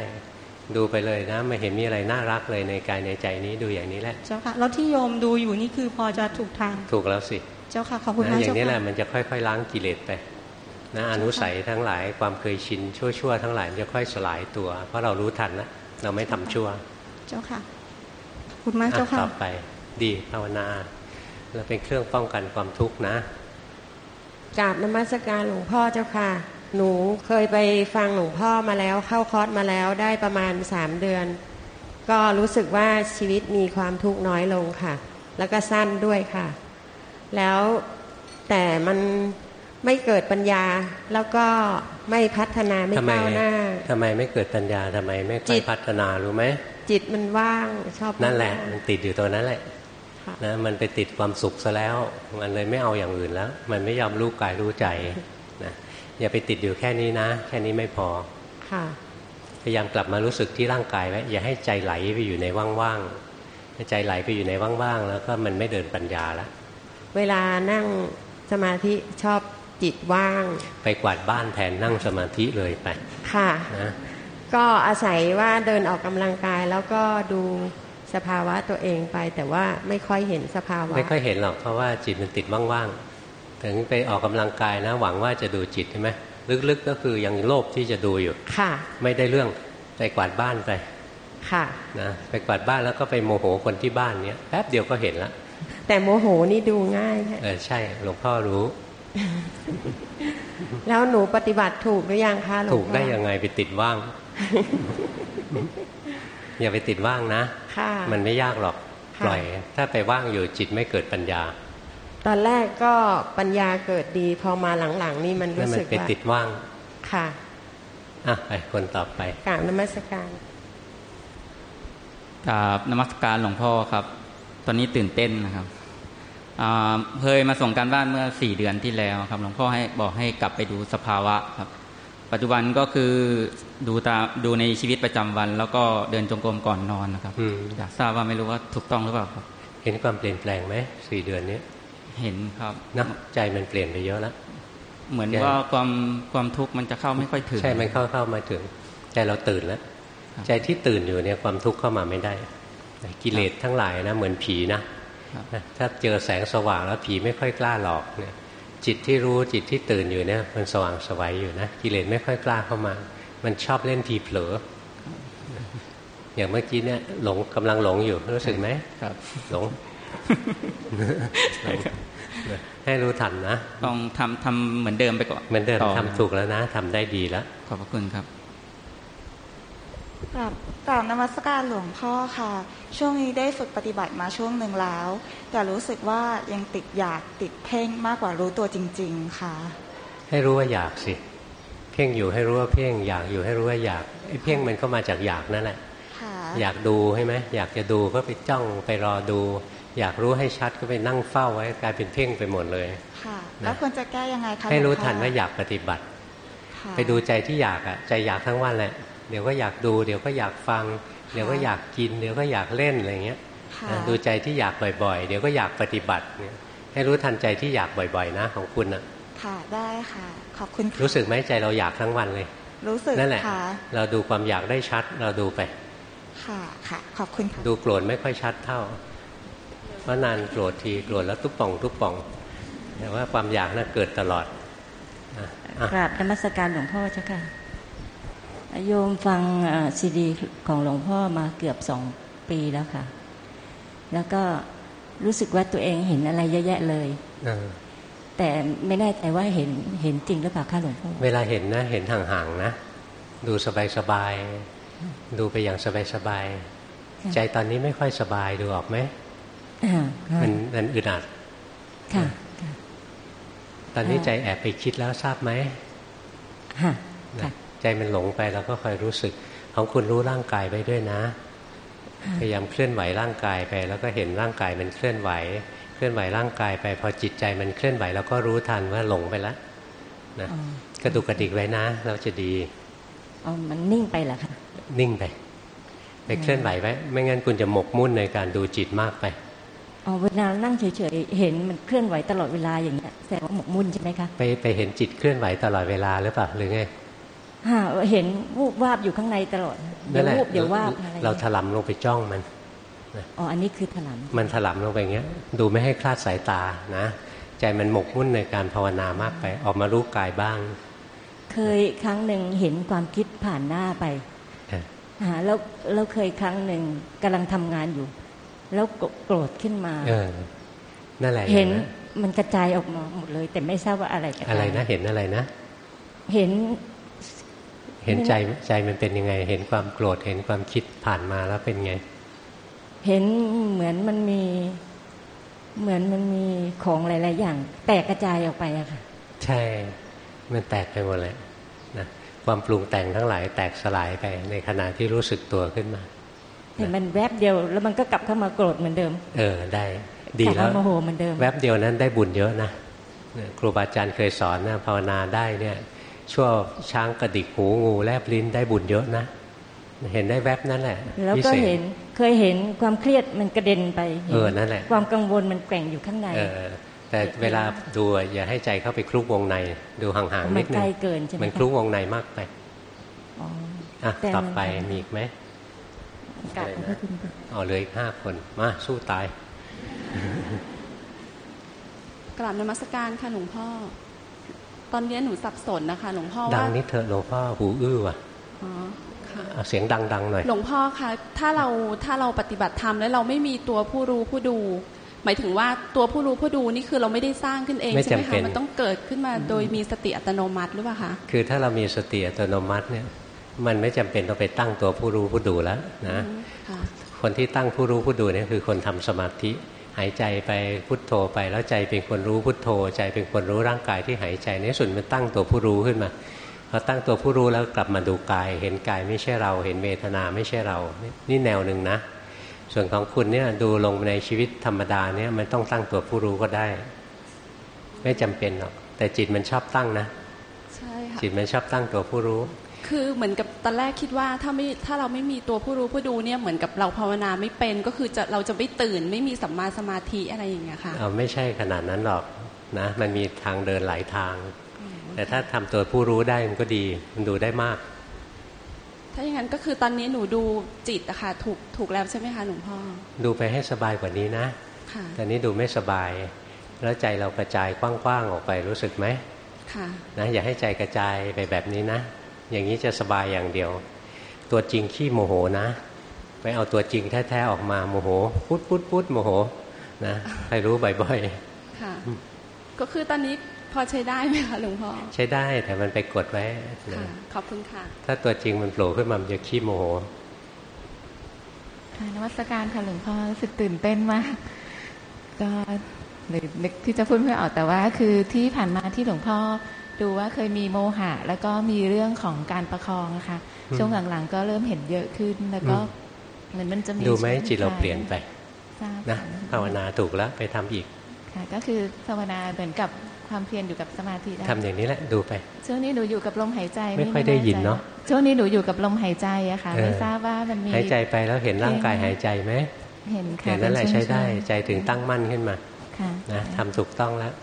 ดูไปเลยนะไม่เห็นมีอะไรน่ารักเลยในกายในใจนี้ดูอย่างนี้แหละเจ้าค่ะแล้วที่โยมดูอยู่นี่คือพอจะถูกทางถูกแล้วสิ เจ้าค่ะขอบคุณมากอย่างนี้แหละมันจะค่อย ๆ ล้างกิเลสไปนะอนุสัยทั้งหลายความเคยชินชั่วๆทั้งหลายจะค่อยสลายตัว เพราะเรารู้ทันแล้วเราไม่ทำชั่ว เจ้าค่ะคุณมากเจ้าค่ะต่อไป ดีภาวนาเราเป็นเครื่องป้องกันความทุกข์นะกราบนมัสการหลวงพ่อเจ้าค่ะ หนูเคยไปฟังหลวงพ่อมาแล้ว เข้าคอร์สมาแล้วได้ประมาณสามเดือน ก็รู้สึกว่าชีวิตมีความทุกข์น้อยลงค่ะ แล้วก็สั้นด้วยค่ะ แล้วแต่มันไม่เกิดปัญญาแล้วก็ไม่พัฒนาไม่ทำไมก้าวหน้าทำไมไม่เกิดปัญญาทำไมไม่ค่จิอยตพัฒนารู้ไหมจิตมันว่างชอบนั่นแหละว่างมันติดอยู่ตรงนั้นแหละค่ะนะมันไปติดความสุขซะแล้ว มันเลยไม่เอาอย่างอื่นแล้ว มันไม่ยอมรู้กายรู้ใจนะอย่าไปติดอยู่แค่นี้นะ แค่นี้ไม่พอค่ะพยายามกลับมารู้สึกที่ร่างกายไว้อย่าให้ใจไหลไปอยู่ในว่างๆให้ใจไหลไปอยู่ในว่างๆแล้วก็มันไม่เดินปัญญาแล้ว เวลานั่งสมาธิชอบจิตว่าง ไปกวาดบ้านแทนนั่งสมาธิเลยไป ค่ะนะก็อาศัยว่าเดินออกกำลังกายแล้วก็ดูสภาวะตัวเองไป แต่ว่าไม่ค่อยเห็นสภาวะ ไม่ค่อยเห็นหรอกเพราะว่าจิตมันติดว่างๆ ถึงไปออกกำลังกายนะ หวังว่าจะดูจิตใช่ไหมลึกๆก็คือยังโลภที่จะดูอยู่ ค่ะ ไม่ได้เรื่องไปกวาดบ้านไป ค่ะนะไปกวาดบ้านแล้วก็ไปโมโหคนที่บ้านเนี้ยแป๊บเดียวก็เห็นละ แต่โมโหนี่ดูง่ายค่ะเออใช่ หลวงพ่อรู้ แล้วหนูปฏิบัติถูกหรือยังคะหลวงพ่อถูกได้ยังไงไปติดว่าง อย่าไปติดว่างนะค่ะมันไม่ยากหรอกค่ะปล่อย ถ้าไปว่างอยู่จิตไม่เกิดปัญญา ตอนแรกก็ปัญญาเกิดดี พอมาหลังๆ นี่มันนั่รู้นมัสึนกไปว่าติดว่างค่ะอะไปคนต่อไปกราบนมัสการกราบนมัสการหลวงพ่อครับ ตอนนี้ตื่นเต้นนะครับอ่า เคยมาส่งการบ้านเมื่อสี่เดือนที่แล้วครับหลวงพ่อให้บอกให้กลับไปดูสภาวะครับ ปัจจุบันก็คือดูตามดูในชีวิตประจำวัน แล้วก็เดินจงกรมก่อนนอนนะครับอืมอยากทราบว่าไม่รู้ว่าถูกต้องหรือเปล่าครับ เห็นความเปลี่ยนแปลงไหมสี่เดือนนี้เห็นครับนะใจมันเปลี่ยนไปเยอะแล้วเหมือนแกว่าความความทุกข์มันจะเข้าไม่ค่อยถึง ใช่มันเข้าเข้ามาถึงใจเราตื่นแล้ว ใจที่ตื่นอยู่เนี่ยความทุกข์เข้ามาไม่ได้ กิเลสทั้งหลายนะเหมือนผีนะนะ ถ้าเจอแสงสว่างแล้วผีไม่ค่อยกล้าหลอกเนี่ยจิตที่รู้จิตที่ตื่นอยู่เนี่ยมันสว่างสวัยอยู่นะกิเลสไม่ค่อยกล้าเข้ามา มันชอบเล่นทีเผลอ อย่างเมื่อกี้เนี่ยหลงกำลังหลงอยู่รู้สึกไหมครับ หลงให้รู้ทันนะต้องทำทำเหมือนเดิมไปก่อนเหมือนเดิมต่ทำถูกแล้วนะทำได้ดีแล้วขอบพระคุณครับ กราบกราบนมัสการหลวงพ่อค่ะ ช่วงนี้ได้ฝึกปฏิบัติมาช่วงหนึ่งแล้ว แต่รู้สึกว่ายังติดอยากติดเพ่งมากกว่ารู้ตัวจริง ๆ ค่ะ ให้รู้ว่าอยากสิ เพ่งอยู่ให้รู้ว่าเพ่งอยากอยู่ให้รู้ว่าอยากไอ้เพ่งมันก็มาจากอยากนั่นแหละค่ะอยากดูใช่ไหมอยากจะดูก็ไปจ้องไปรอดู อยากรู้ให้ชัดก็ไปนั่งเฝ้าไว้กลายเป็นเพ่งไปหมดเลยค่ะแล้วควรจะแก้ยังไงคะให้รู้ลวงพ่อทันว่าอยากปฏิบัติค่ะไปดูใจที่อยากอะใจอยากทั้งวันแหละ เดี๋ยวก็อยากดู เดี๋ยวก็อยากฟัง เดี๋ยวก็อยากกิน เดี๋ยวก็อยากเล่นอะไรเงี้ยค่ะนะดูใจที่อยากบ่อยๆ เดี๋ยวก็อยากปฏิบัติเนี่ยให้รู้ทันใจที่อยากบ่อยๆ นะ ของคุณอะค่ะได้ค่ะ ขอบคุณค่ะรู้สึกไหมใจเราอยากทั้งวันเลย รู้สึกนั่นแหละค่ะเราดูความอยากได้ชัด เราดูไป ค่ะค่ะ ขอบคุณค่ะดูโกรธไม่ค่อยชัดเท่าเพราะนานโกรธทีโกรธแล้วตุ๊บป่องตุ๊บป่อง แต่ว่าความอยากน่ะเกิดตลอดอะอะกราบนมัสการหลวงพ่อเจ้าค่ะ โยมฟังซีดีของหลวงพ่อมาเกือบสองปีแล้วค่ะ แล้วก็รู้สึกว่าตัวเองเห็นอะไรเยอะแยะเลยเออแต่ไม่แน่ใจว่าเห็นเห็นจริงหรือเปล่าคะหลวงพ่อ เวลาเห็นนะ เห็นห่างๆนะ ดูสบายๆ ดูไปอย่างสบายๆ ใจตอนนี้ไม่ค่อยสบายดูออกไหมอ่าค่ะมันมันอึดอัดค่ะ ตอนนี้อ่าใจแอบไปคิดแล้วทราบไหมค่ะนะ ใจมันหลงไปเราก็คอยรู้สึก ของคุณรู้ร่างกายไว้ด้วยนะ พยายามเคลื่อนไหวร่างกายไป แล้วก็เห็นร่างกายมันเคลื่อนไหว เคลื่อนไหวร่างกายไป พอจิตใจมันเคลื่อนไหวเราก็รู้ทันว่าหลงไปแล้วนะอ๋อกระดุกกระดิกไว้นะ เราจะดีเอามันนิ่งไปเหรอคะนิ่งไปไปเคลื่อนไหวไว้ไม่งั้นคุณจะหมกมุ่นในการดูจิตมากไปเอาเวลานั่งเฉยๆเห็นมันเคลื่อนไหวตลอดเวลาอย่างเงี้ยแสดงว่าหมกมุ่นใช่ไหมคะไปไปเห็นจิตเคลื่อนไหวตลอดเวลาหรือเปล่าหรือไงฮะ เห็นวูบวาบอยู่ข้างในตลอดเดี๋นั่ยนวแหละวูบเดี๋ยววาบอะไรเราถลำลงไปจ้องมันอ๋ออันนี้คือถลำมันถลำลงไปอย่างเงี้ย ดูไม่ให้คลาดสายตานะใจมันหมกมุ่นในการภาวนามากไป ออกมารู้กายบ้าง เคยครั้งหนึ่งเห็นความคิดผ่านหน้าไปเอออ่าแล้วแล้วเคยครั้งหนึ่งกำลังทำงานอยู่ แล้วโกรธขึ้นมา เออนั่นแหละเห็นอย่างมันกระจายออกมาหมดเลย แต่ไม่ทราบว่าอะไรกระจายอะไรนะเห็นอะไรนะ เห็น เห็นใจใจมันเป็นยังไง เห็นความโกรธเห็นความคิดผ่านมาแล้วเป็นไง เห็นเหมือนมันมี เหมือนมันมีของหลาย ๆ อย่าง แตกกระจายออกไปอะค่ะ ใช่ มันแตกไปหมดเลยนะความปรุงแต่งทั้งหลายแตกสลายไปในขณะที่รู้สึกตัวขึ้นมาเห็นมันแวบเดียวแล้วมันก็กลับเข้ามาโกรธเหมือนเดิม เออได้ ดีแล้วโมโหเหมือนเดิม แวบเดียวนั้นได้บุญเยอะนะครูบาอาจารย์เคยสอนนะภาวนาได้เนี่ย ชั่วช้างกระดิกหูงูแลบลิ้นได้บุญเยอะนะ เห็นได้แวบนั้นแหละ แล้วก็เห็นเคยเห็นความเครียดมันกระเด็นไปเออนั่นแหละความกังวลมันแกว่งอยู่ข้างในเออแต่เวลาดูอย่าให้ใจเข้าไปคลุกวงใน ดูห่างๆนิดนึงมันคลุกวงในมากไปอะต่อไปมีอีกไหมกลับพระคุณอ๋อเหลืออีกห้าคนมาสู้ตายกราบนมัสการค่ะหลวงพ่อ ตอนนี้หนูสับสนนะคะ หลวงพ่อว่าดังนิดเถอะหลวงพ่อหูอื้อว่ะอ๋อค่ะเสียงดังๆหน่อย หลวงพ่อคะถ้าเราถ้าเราปฏิบัติธรรมแล้วเราไม่มีตัวผู้รู้ผู้ดู หมายถึงว่าตัวผู้รู้ผู้ดูนี่คือเราไม่ได้สร้างขึ้นเองใช่ไหมคะมันต้องเกิดขึ้นมาโดยมีสติอัตโนมัติหรือเปล่าคะคือถ้าเรามีสติอัตโนมัติเนี่ย มันไม่จำเป็นต้องไปตั้งตัวผู้รู้ผู้ดูแล้วนะคนที่ตั้งผู้รู้ผู้ดูเนี่ยคือคนทำสมาธิ หายใจไปพุทโธไปแล้วใจเป็นคนรู้พุทโธ ใจเป็นคนรู้ร่างกายที่หายใจในสุดมันตั้งตัวผู้รู้ขึ้นมาพอตั้งตัวผู้รู้แล้วกลับมาดูกาย เห็นกายไม่ใช่เรา เห็นเวทนาไม่ใช่เรา นี่แนวหนึ่งนะ ส่วนของคุณเนี่ยดูลงในชีวิตธรรมดาเนี่ยมันต้องตั้งตัวผู้รู้ก็ได้ ไม่จำเป็นหรอกแต่จิตมันชอบตั้งนะใช่ค่ะจิตมันชอบตั้งตัวผู้รู้ คือเหมือนกับตอนแรกคิดว่าถ้าไม่ถ้าเราไม่มีตัวผู้รู้ผู้ดูเนี่ยเหมือนกับเราภาวนาไม่เป็นก็คือจะเราจะไม่ตื่น ไม่มีสัมมาสมาธิอะไรอย่างเงี้ยค่ะเอาไม่ใช่ขนาดนั้นหรอกนะมันมีทางเดินหลายทาง แต่ถ้าทำตัวผู้รู้ได้มันก็ดีมันดูได้มาก ถ้าอย่างนั้นก็คือตอนนี้หนูดูจิตอะค่ะถูกถูกแล้วใช่ไหมคะหลวงพ่อดูไปให้สบายกว่านี้นะค่ะตอนนี้ดูไม่สบาย แล้วใจเรากระจายกว้างๆออกไปรู้สึกไหมค่ะนะอย่าให้ใจกระจายไปแบบนี้นะ อย่างนี้จะสบายอย่างเดียว ตัวจริงขี้โมโหนะ ไปเอาตัวจริงแท้ๆออกมาโมโหพุดพุดพุดโมโหนะใครรู้บ่อยๆค่ะก็คือตอนนี้พอใช้ได้ไหมคะหลวงพ่อใช้ได้แต่มันไปกดไว้ขอบคุณค่ะ ถ้าตัวจริงมันโผล่ขึ้นมามันจะขี้โมโหค่ะนวัตการค่ะหลวงพ่อรู้สึกตื่นเต้นมาก ก็เลยนึกที่จะพูดไม่ออกแต่ว่า คือที่ผ่านมาที่หลวงพ่อ ดูว่าเคยมีโมหะ แล้วก็มีเรื่องของการประคองนะคะช่วงหลังๆ ก็เริ่มเห็นเยอะขึ้นแล้วก็เหมือนมันจะมีดูไหมจิตเราเปลี่ยนไปนะภาวนาถูกแล้วไปทำอีกค่ะก็คือภาวนาเหมือนกับความเพียรอยู่กับสมาธิทำอย่างนี้แหละดูไป ช่วงนี้หนูอยู่กับลมหายใจ ไม่ค่อยได้ยินเนาะช่วงนี้หนูอยู่กับลมหายใจอะค่ะไม่ทราบว่ามันมีหายใจไปแล้วเห็นร่างกายหายใจไหมเห็นค่ะเห็นนั่นแหละใช้ได้ใจถึงตั้งมั่นขึ้นมานะทำถูกต้องแล้ว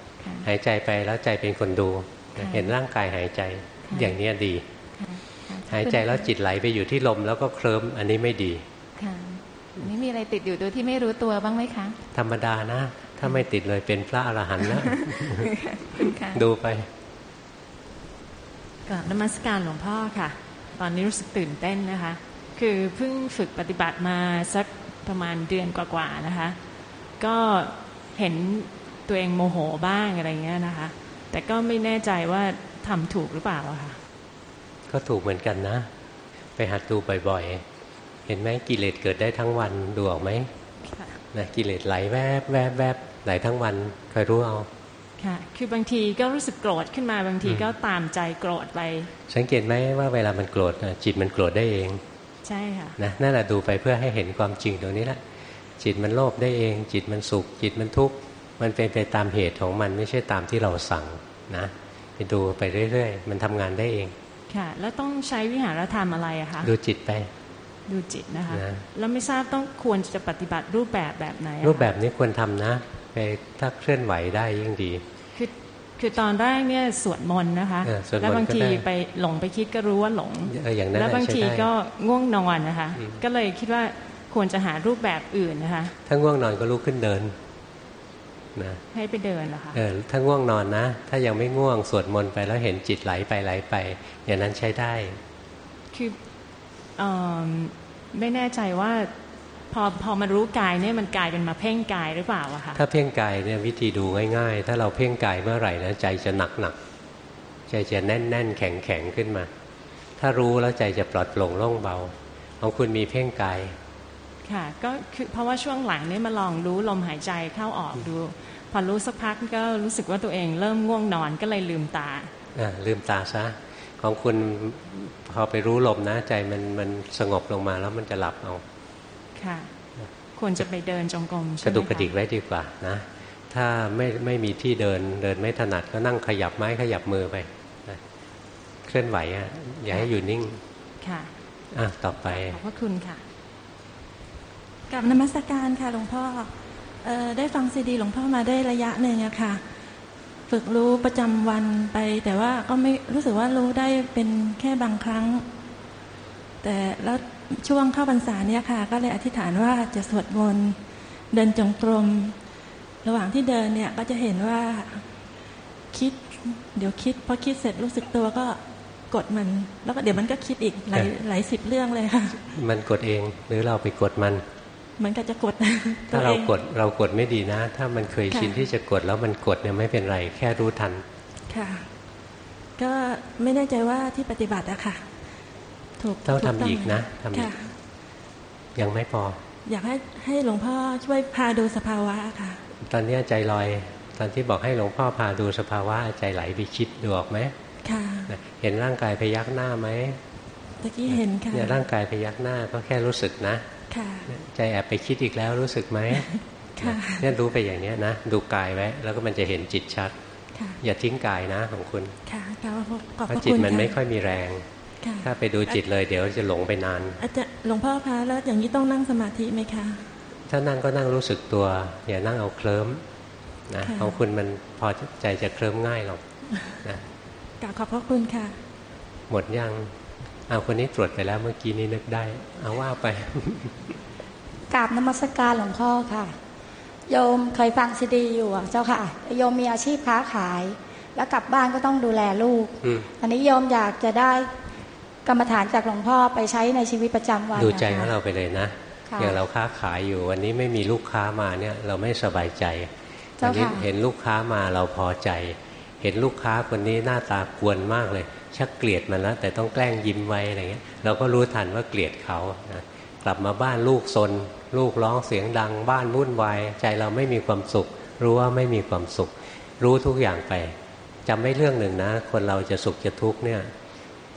หายใจไปแล้วใจเป็นคนดู เห็นร่างกายหายใจอย่างนี้ดี หายใจแล้วจิตไหลไปอยู่ที่ลมแล้วก็เคลิ้มอันนี้ไม่ดีค่ะนี่มีอะไรติดอยู่โดยที่ไม่รู้ตัวบ้างไหมคะ ธรรมดานะ ถ้าไม่ติดเลยเป็นพระอรหันต์แล้วดูไปกราบนมัสการหลวงพ่อค่ะ ตอนนี้รู้สึกตื่นเต้นนะคะ คือเพิ่งฝึกปฏิบัติมาสักประมาณเดือนกว่าๆนะคะ ก็เห็นตัวเองโมโหบ้างอะไรเงี้ยนะคะ แต่ก็ไม่แน่ใจว่าทำถูกหรือเปล่าอะค่ะ ก็ถูกเหมือนกันนะ ไปหัดดูบ่อยๆ เห็นไหมกิเลสเกิดได้ทั้งวันดูออกไหมนะกิเลสไหลแวบแวบแวบไหลทั้งวันคอยรู้เอาค่ะ คือบางทีก็รู้สึกโกรธขึ้นมาบางทีก็ตามใจโกรธไป สังเกตไหมว่าเวลามันโกรธจิตมันโกรธได้เอง ใช่ค่ะนะนั่นแหละดูไปเพื่อให้เห็นความจริงตรงนี้แหละจิตมันโลภได้เอง จิตมันสุข จิตมันทุกข์ มันเป็นไปตามเหตุของมันไม่ใช่ตามที่เราสั่งนะไปดูไปเรื่อยๆ มันทำงานได้เอง ค่ะ แล้วต้องใช้วิหารธรรมอะไรอะคะ ดูจิตไป ดูจิตนะคะแล้วไม่ทราบต้องควรจะปฏิบัติรูปแบบแบบไหน รูปแบบนี้ควรทำนะไปถ้าเคลื่อนไหวได้ยิ่งดี คือคือตอนแรกเนี่ยสวดมนต์นะคะแล้วบางทีไปหลงไปคิดก็รู้ว่าหลง แล้วบางทีก็ง่วงนอนนะคะ ก็เลยคิดว่าควรจะหารูปแบบอื่นนะคะ ถ้าง่วงนอนก็ลุกขึ้นเดิน นะให้ไปเดินเหรอคะเออถ้าง่วงนอนนะ ถ้ายังไม่ง่วงสวดมนต์ไปแล้วเห็นจิตไหลไปไหลไป อย่างนั้นใช้ได้คืออไม่แน่ใจว่าพอพอมารู้กายเนี่ยมันกลายเป็นมาเพ่งกายหรือเปล่าอะคะถ้าเพ่งกายเนี่ยวิธีดูง่าย ๆ ถ้าเราเพ่งกายเมื่อไหร่นะใจจะหนักหนักใจจะแน่นแน่นแข็งแข็งขึ้นมา ถ้ารู้แล้วใจจะปลอดโปร่งโล่งเบาของคุณมีเพ่งกายค่ะก็คือเพราะว่าช่วงหลังนี่มาลองรู้ลมหายใจเข้าออกดู พอรู้สักพักก็รู้สึกว่าตัวเองเริ่มง่วงนอนก็เลยลืมตาอ่าลืมตาซะของคุณพอไปรู้ลมนะใจมันมันสงบลงมาแล้วมันจะหลับเอาค่ะ ควรจะไปเดินจงกรมกระดุกกระดิกไว้ดีกว่านะ ถ้าไม่ไม่มีที่เดินเดินไม่ถนัดก็นั่งขยับไม้ขยับมือไปเคลื่อนไหวอะอย่าให้อยู่นิ่งค่ะอะต่อไปขอบพระคุณค่ะกับนมัสการค่ะหลวงพ่อออ ได้ฟังซีดีหลวงพ่อมาได้ระยะหนึ่งอะค่ะ ฝึกรู้ประจำวันไป แต่ว่าก็ไม่รู้สึกว่ารู้ได้เป็นแค่บางครั้ง แต่แล้วช่วงเข้าพรรษาเนี่ยค่ะ ก็เลยอธิษฐานว่าจะสวดมนต์เดินจงกรม ระหว่างที่เดินเนี่ยก็จะเห็นว่าคิด เดี๋ยวคิดพอคิดเสร็จรู้สึกตัวก็กดมัน แล้วก็เดี๋ยวมันก็คิดอีกหลายหลายสิบเรื่องเลยค่ะ มันกดเองหรือเราไปกดมัน มันก็จะกดถ้าเรากดเรากดไม่ดีนะ ถ้ามันเคยชินที่จะกดแล้วมันกดเนี่ยไม่เป็นไร แค่รู้ทัน ค่ะ ก็ไม่แน่ใจว่าที่ปฏิบัติอะค่ะ ถูกต้องทำอีกนะทำอีกยังไม่พอ อยากให้ให้หลวงพ่อช่วยพาดูสภาวะค่ะ ตอนนี้ใจลอย ตอนที่บอกให้หลวงพ่อพาดูสภาวะใจไหลไปคิดดูออกไหมค่ะเห็นร่างกายพยักหน้าไหมตะกี้เห็นค่ะเนี่ยร่างกายพยักหน้าก็แค่รู้สึกนะ ใจแอบไปคิดอีกแล้วรู้สึกไหมเนี่ยรู้ไปอย่างนี้นะ ดูกายไว้ แล้วก็มันจะเห็นจิตชัด อย่าทิ้งกายนะของคุณเพราะจิตมันไม่ค่อยมีแรง ถ้าไปดูจิตเลยเดี๋ยวจะหลงไปนานอาจจะหลวงพ่อคะแล้วอย่างนี้ต้องนั่งสมาธิไหมคะ ถ้านั่งก็นั่งรู้สึกตัว อย่านั่งเอาเคลิ้มนะของคุณมันพอใจจะเคลิ้มง่ายหรอกนะกราบขอบพระคุณค่ะ หมดยัง เอาคนนี้ตรวจไปแล้วเมื่อกี้นี้นึกได้ เอาว่าไปกราบนมัสการหลวงพ่อค่ะ โยมเคยฟังซีดีอยู่เจ้าค่ะ โยมมีอาชีพค้าขาย แล้วกลับบ้านก็ต้องดูแลลูกอันนี้โยมอยากจะได้กรรมฐานจากหลวงพ่อไปใช้ในชีวิตประจำวันดูใจของเราไปเลยนะอย่างเราค้าขายอยู่วันนี้ไม่มีลูกค้ามาเนี่ย เราไม่สบายใจวันนี้เห็นลูกค้ามาเราพอใจ เห็นลูกค้าคนนี้หน้าตากวนมากเลย ชักเกลียดมันแล้ว แต่ต้องแกล้งยิ้มไว้อะไรเงี้ยเราก็รู้ทันว่าเกลียดเขานะกลับมาบ้านลูกซน ลูกร้องเสียงดัง บ้านวุ่นวายใจเราไม่มีความสุข รู้ว่าไม่มีความสุข รู้ทุกอย่างไปจำไม่เรื่องหนึ่งนะ คนเราจะสุขจะทุกข์เนี่ย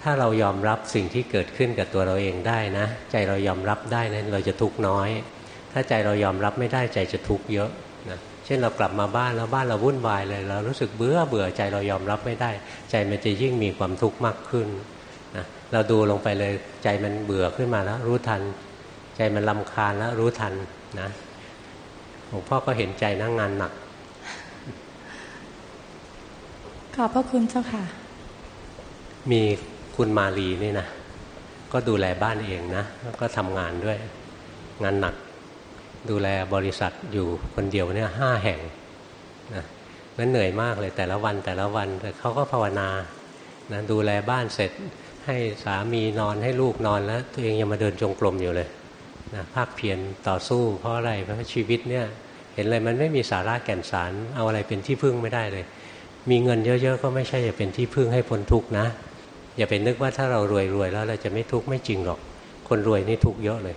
ถ้าเรายอมรับสิ่งที่เกิดขึ้นกับตัวเราเองได้นะ ใจเรายอมรับได้นะเราจะทุกข์น้อย ถ้าใจเรายอมรับไม่ได้ใจจะทุกข์เยอะ ช่นเรากลับมาบ้านแล้วบ้านเราวุ่นวายเลยเรารู้สึกเบื่อเบื่อใจเรายอมรับไม่ได้ ใจมันจะยิ่งมีความทุกข์มากขึ้นนะเราดูลงไปเลยใจมันเบื่อขึ้นมาแล้วรู้ทัน ใจมันลำคาญแล้วรู้ทันนะหลวงพ่อก็เห็นใจนั่งงานหนักขอบพระคุณเจ้าค่ะ มีคุณมาลีนี่นะก็ดูแลบ้านเองนะแล้วก็ทำงานด้วย งานหนัก ดูแลบริษัทอยู่คนเดียวเนี่ยห้าแห่งนะนั้นเหนื่อยมากเลยแต่ละวันแต่ละวันแต่เขาก็ภาวนานะดูแลบ้านเสร็จ ให้สามีนอนให้ลูกนอนแล้ว ตัวเองยังมาเดินจงกรมอยู่เลยนะภาคเพียรต่อสู้เพราะอะไรเพราะชีวิตเนี่ยเห็นเลยมันไม่มีสาระแก่นสาร เอาอะไรเป็นที่พึ่งไม่ได้เลย มีเงินเยอะๆก็ไม่ใช่จะเป็นที่พึ่งให้พ้นทุกข์นะ อย่าไปนึกว่าถ้าเรารวยๆแล้วเราจะไม่ทุกข์ไม่จริงหรอก คนรวยนี่ทุกข์เยอะเลย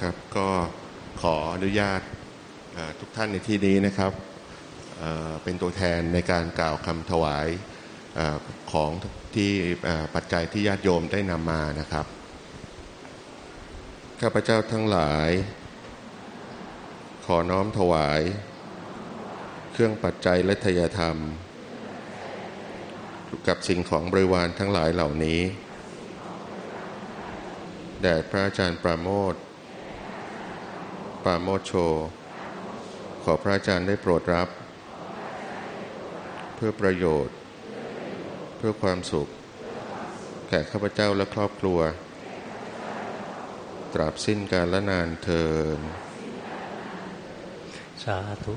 ครับก็ขออนุญาตทุกท่านในที่นี้นะครับเป็นตัวแทนในการกล่าวคำถวายของที่ปัจจัยที่ญาติโยมได้นำมานะครับ ข้าพเจ้าทั้งหลาย ขอน้อมถวาย เครื่องปัจจัยและทยธรรม กับสิ่งของบริวารทั้งหลายเหล่านี้ แด่พระอาจารย์ประโมท ปาโมโช ขอพระอาจารย์ได้โปรดรับ เพื่อประโยชน์ เพื่อความสุข แก่ข้าพเจ้าและครอบครัว ตราบสิ้นกาลและนานเทินสาธุ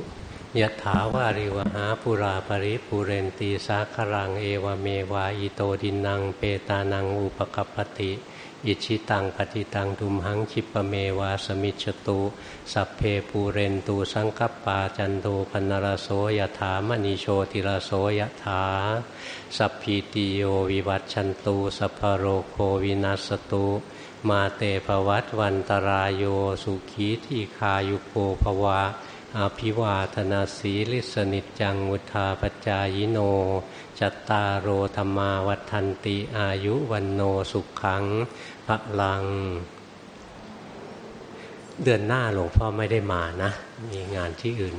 ยะถาวาริวหาปุราปริปุเรนตีสาครังเอวเมวาอิโตดินัง เปตานังอุปกปติ อิชิตังปฏิตังทุมหังคิปเมวาสมิจตุ สัพเพปูเรนตูสังกัปปาจันโทปนรโสยถามณีโชติรโสยถา สัพพีติโยวิวัตชันตูสัพโรโควินัสตุมาเตภวัตวันตรายโยสุขีที่คายุโกภวาอภิวาธนาสีลิสนิจังมุทาปจายโน จัตตารโอธรรมาวัฏันติอายุวันโนสุขขัง พระลัง เดือนหน้าหลวงพ่อไม่ได้มานะ มีงานที่อื่น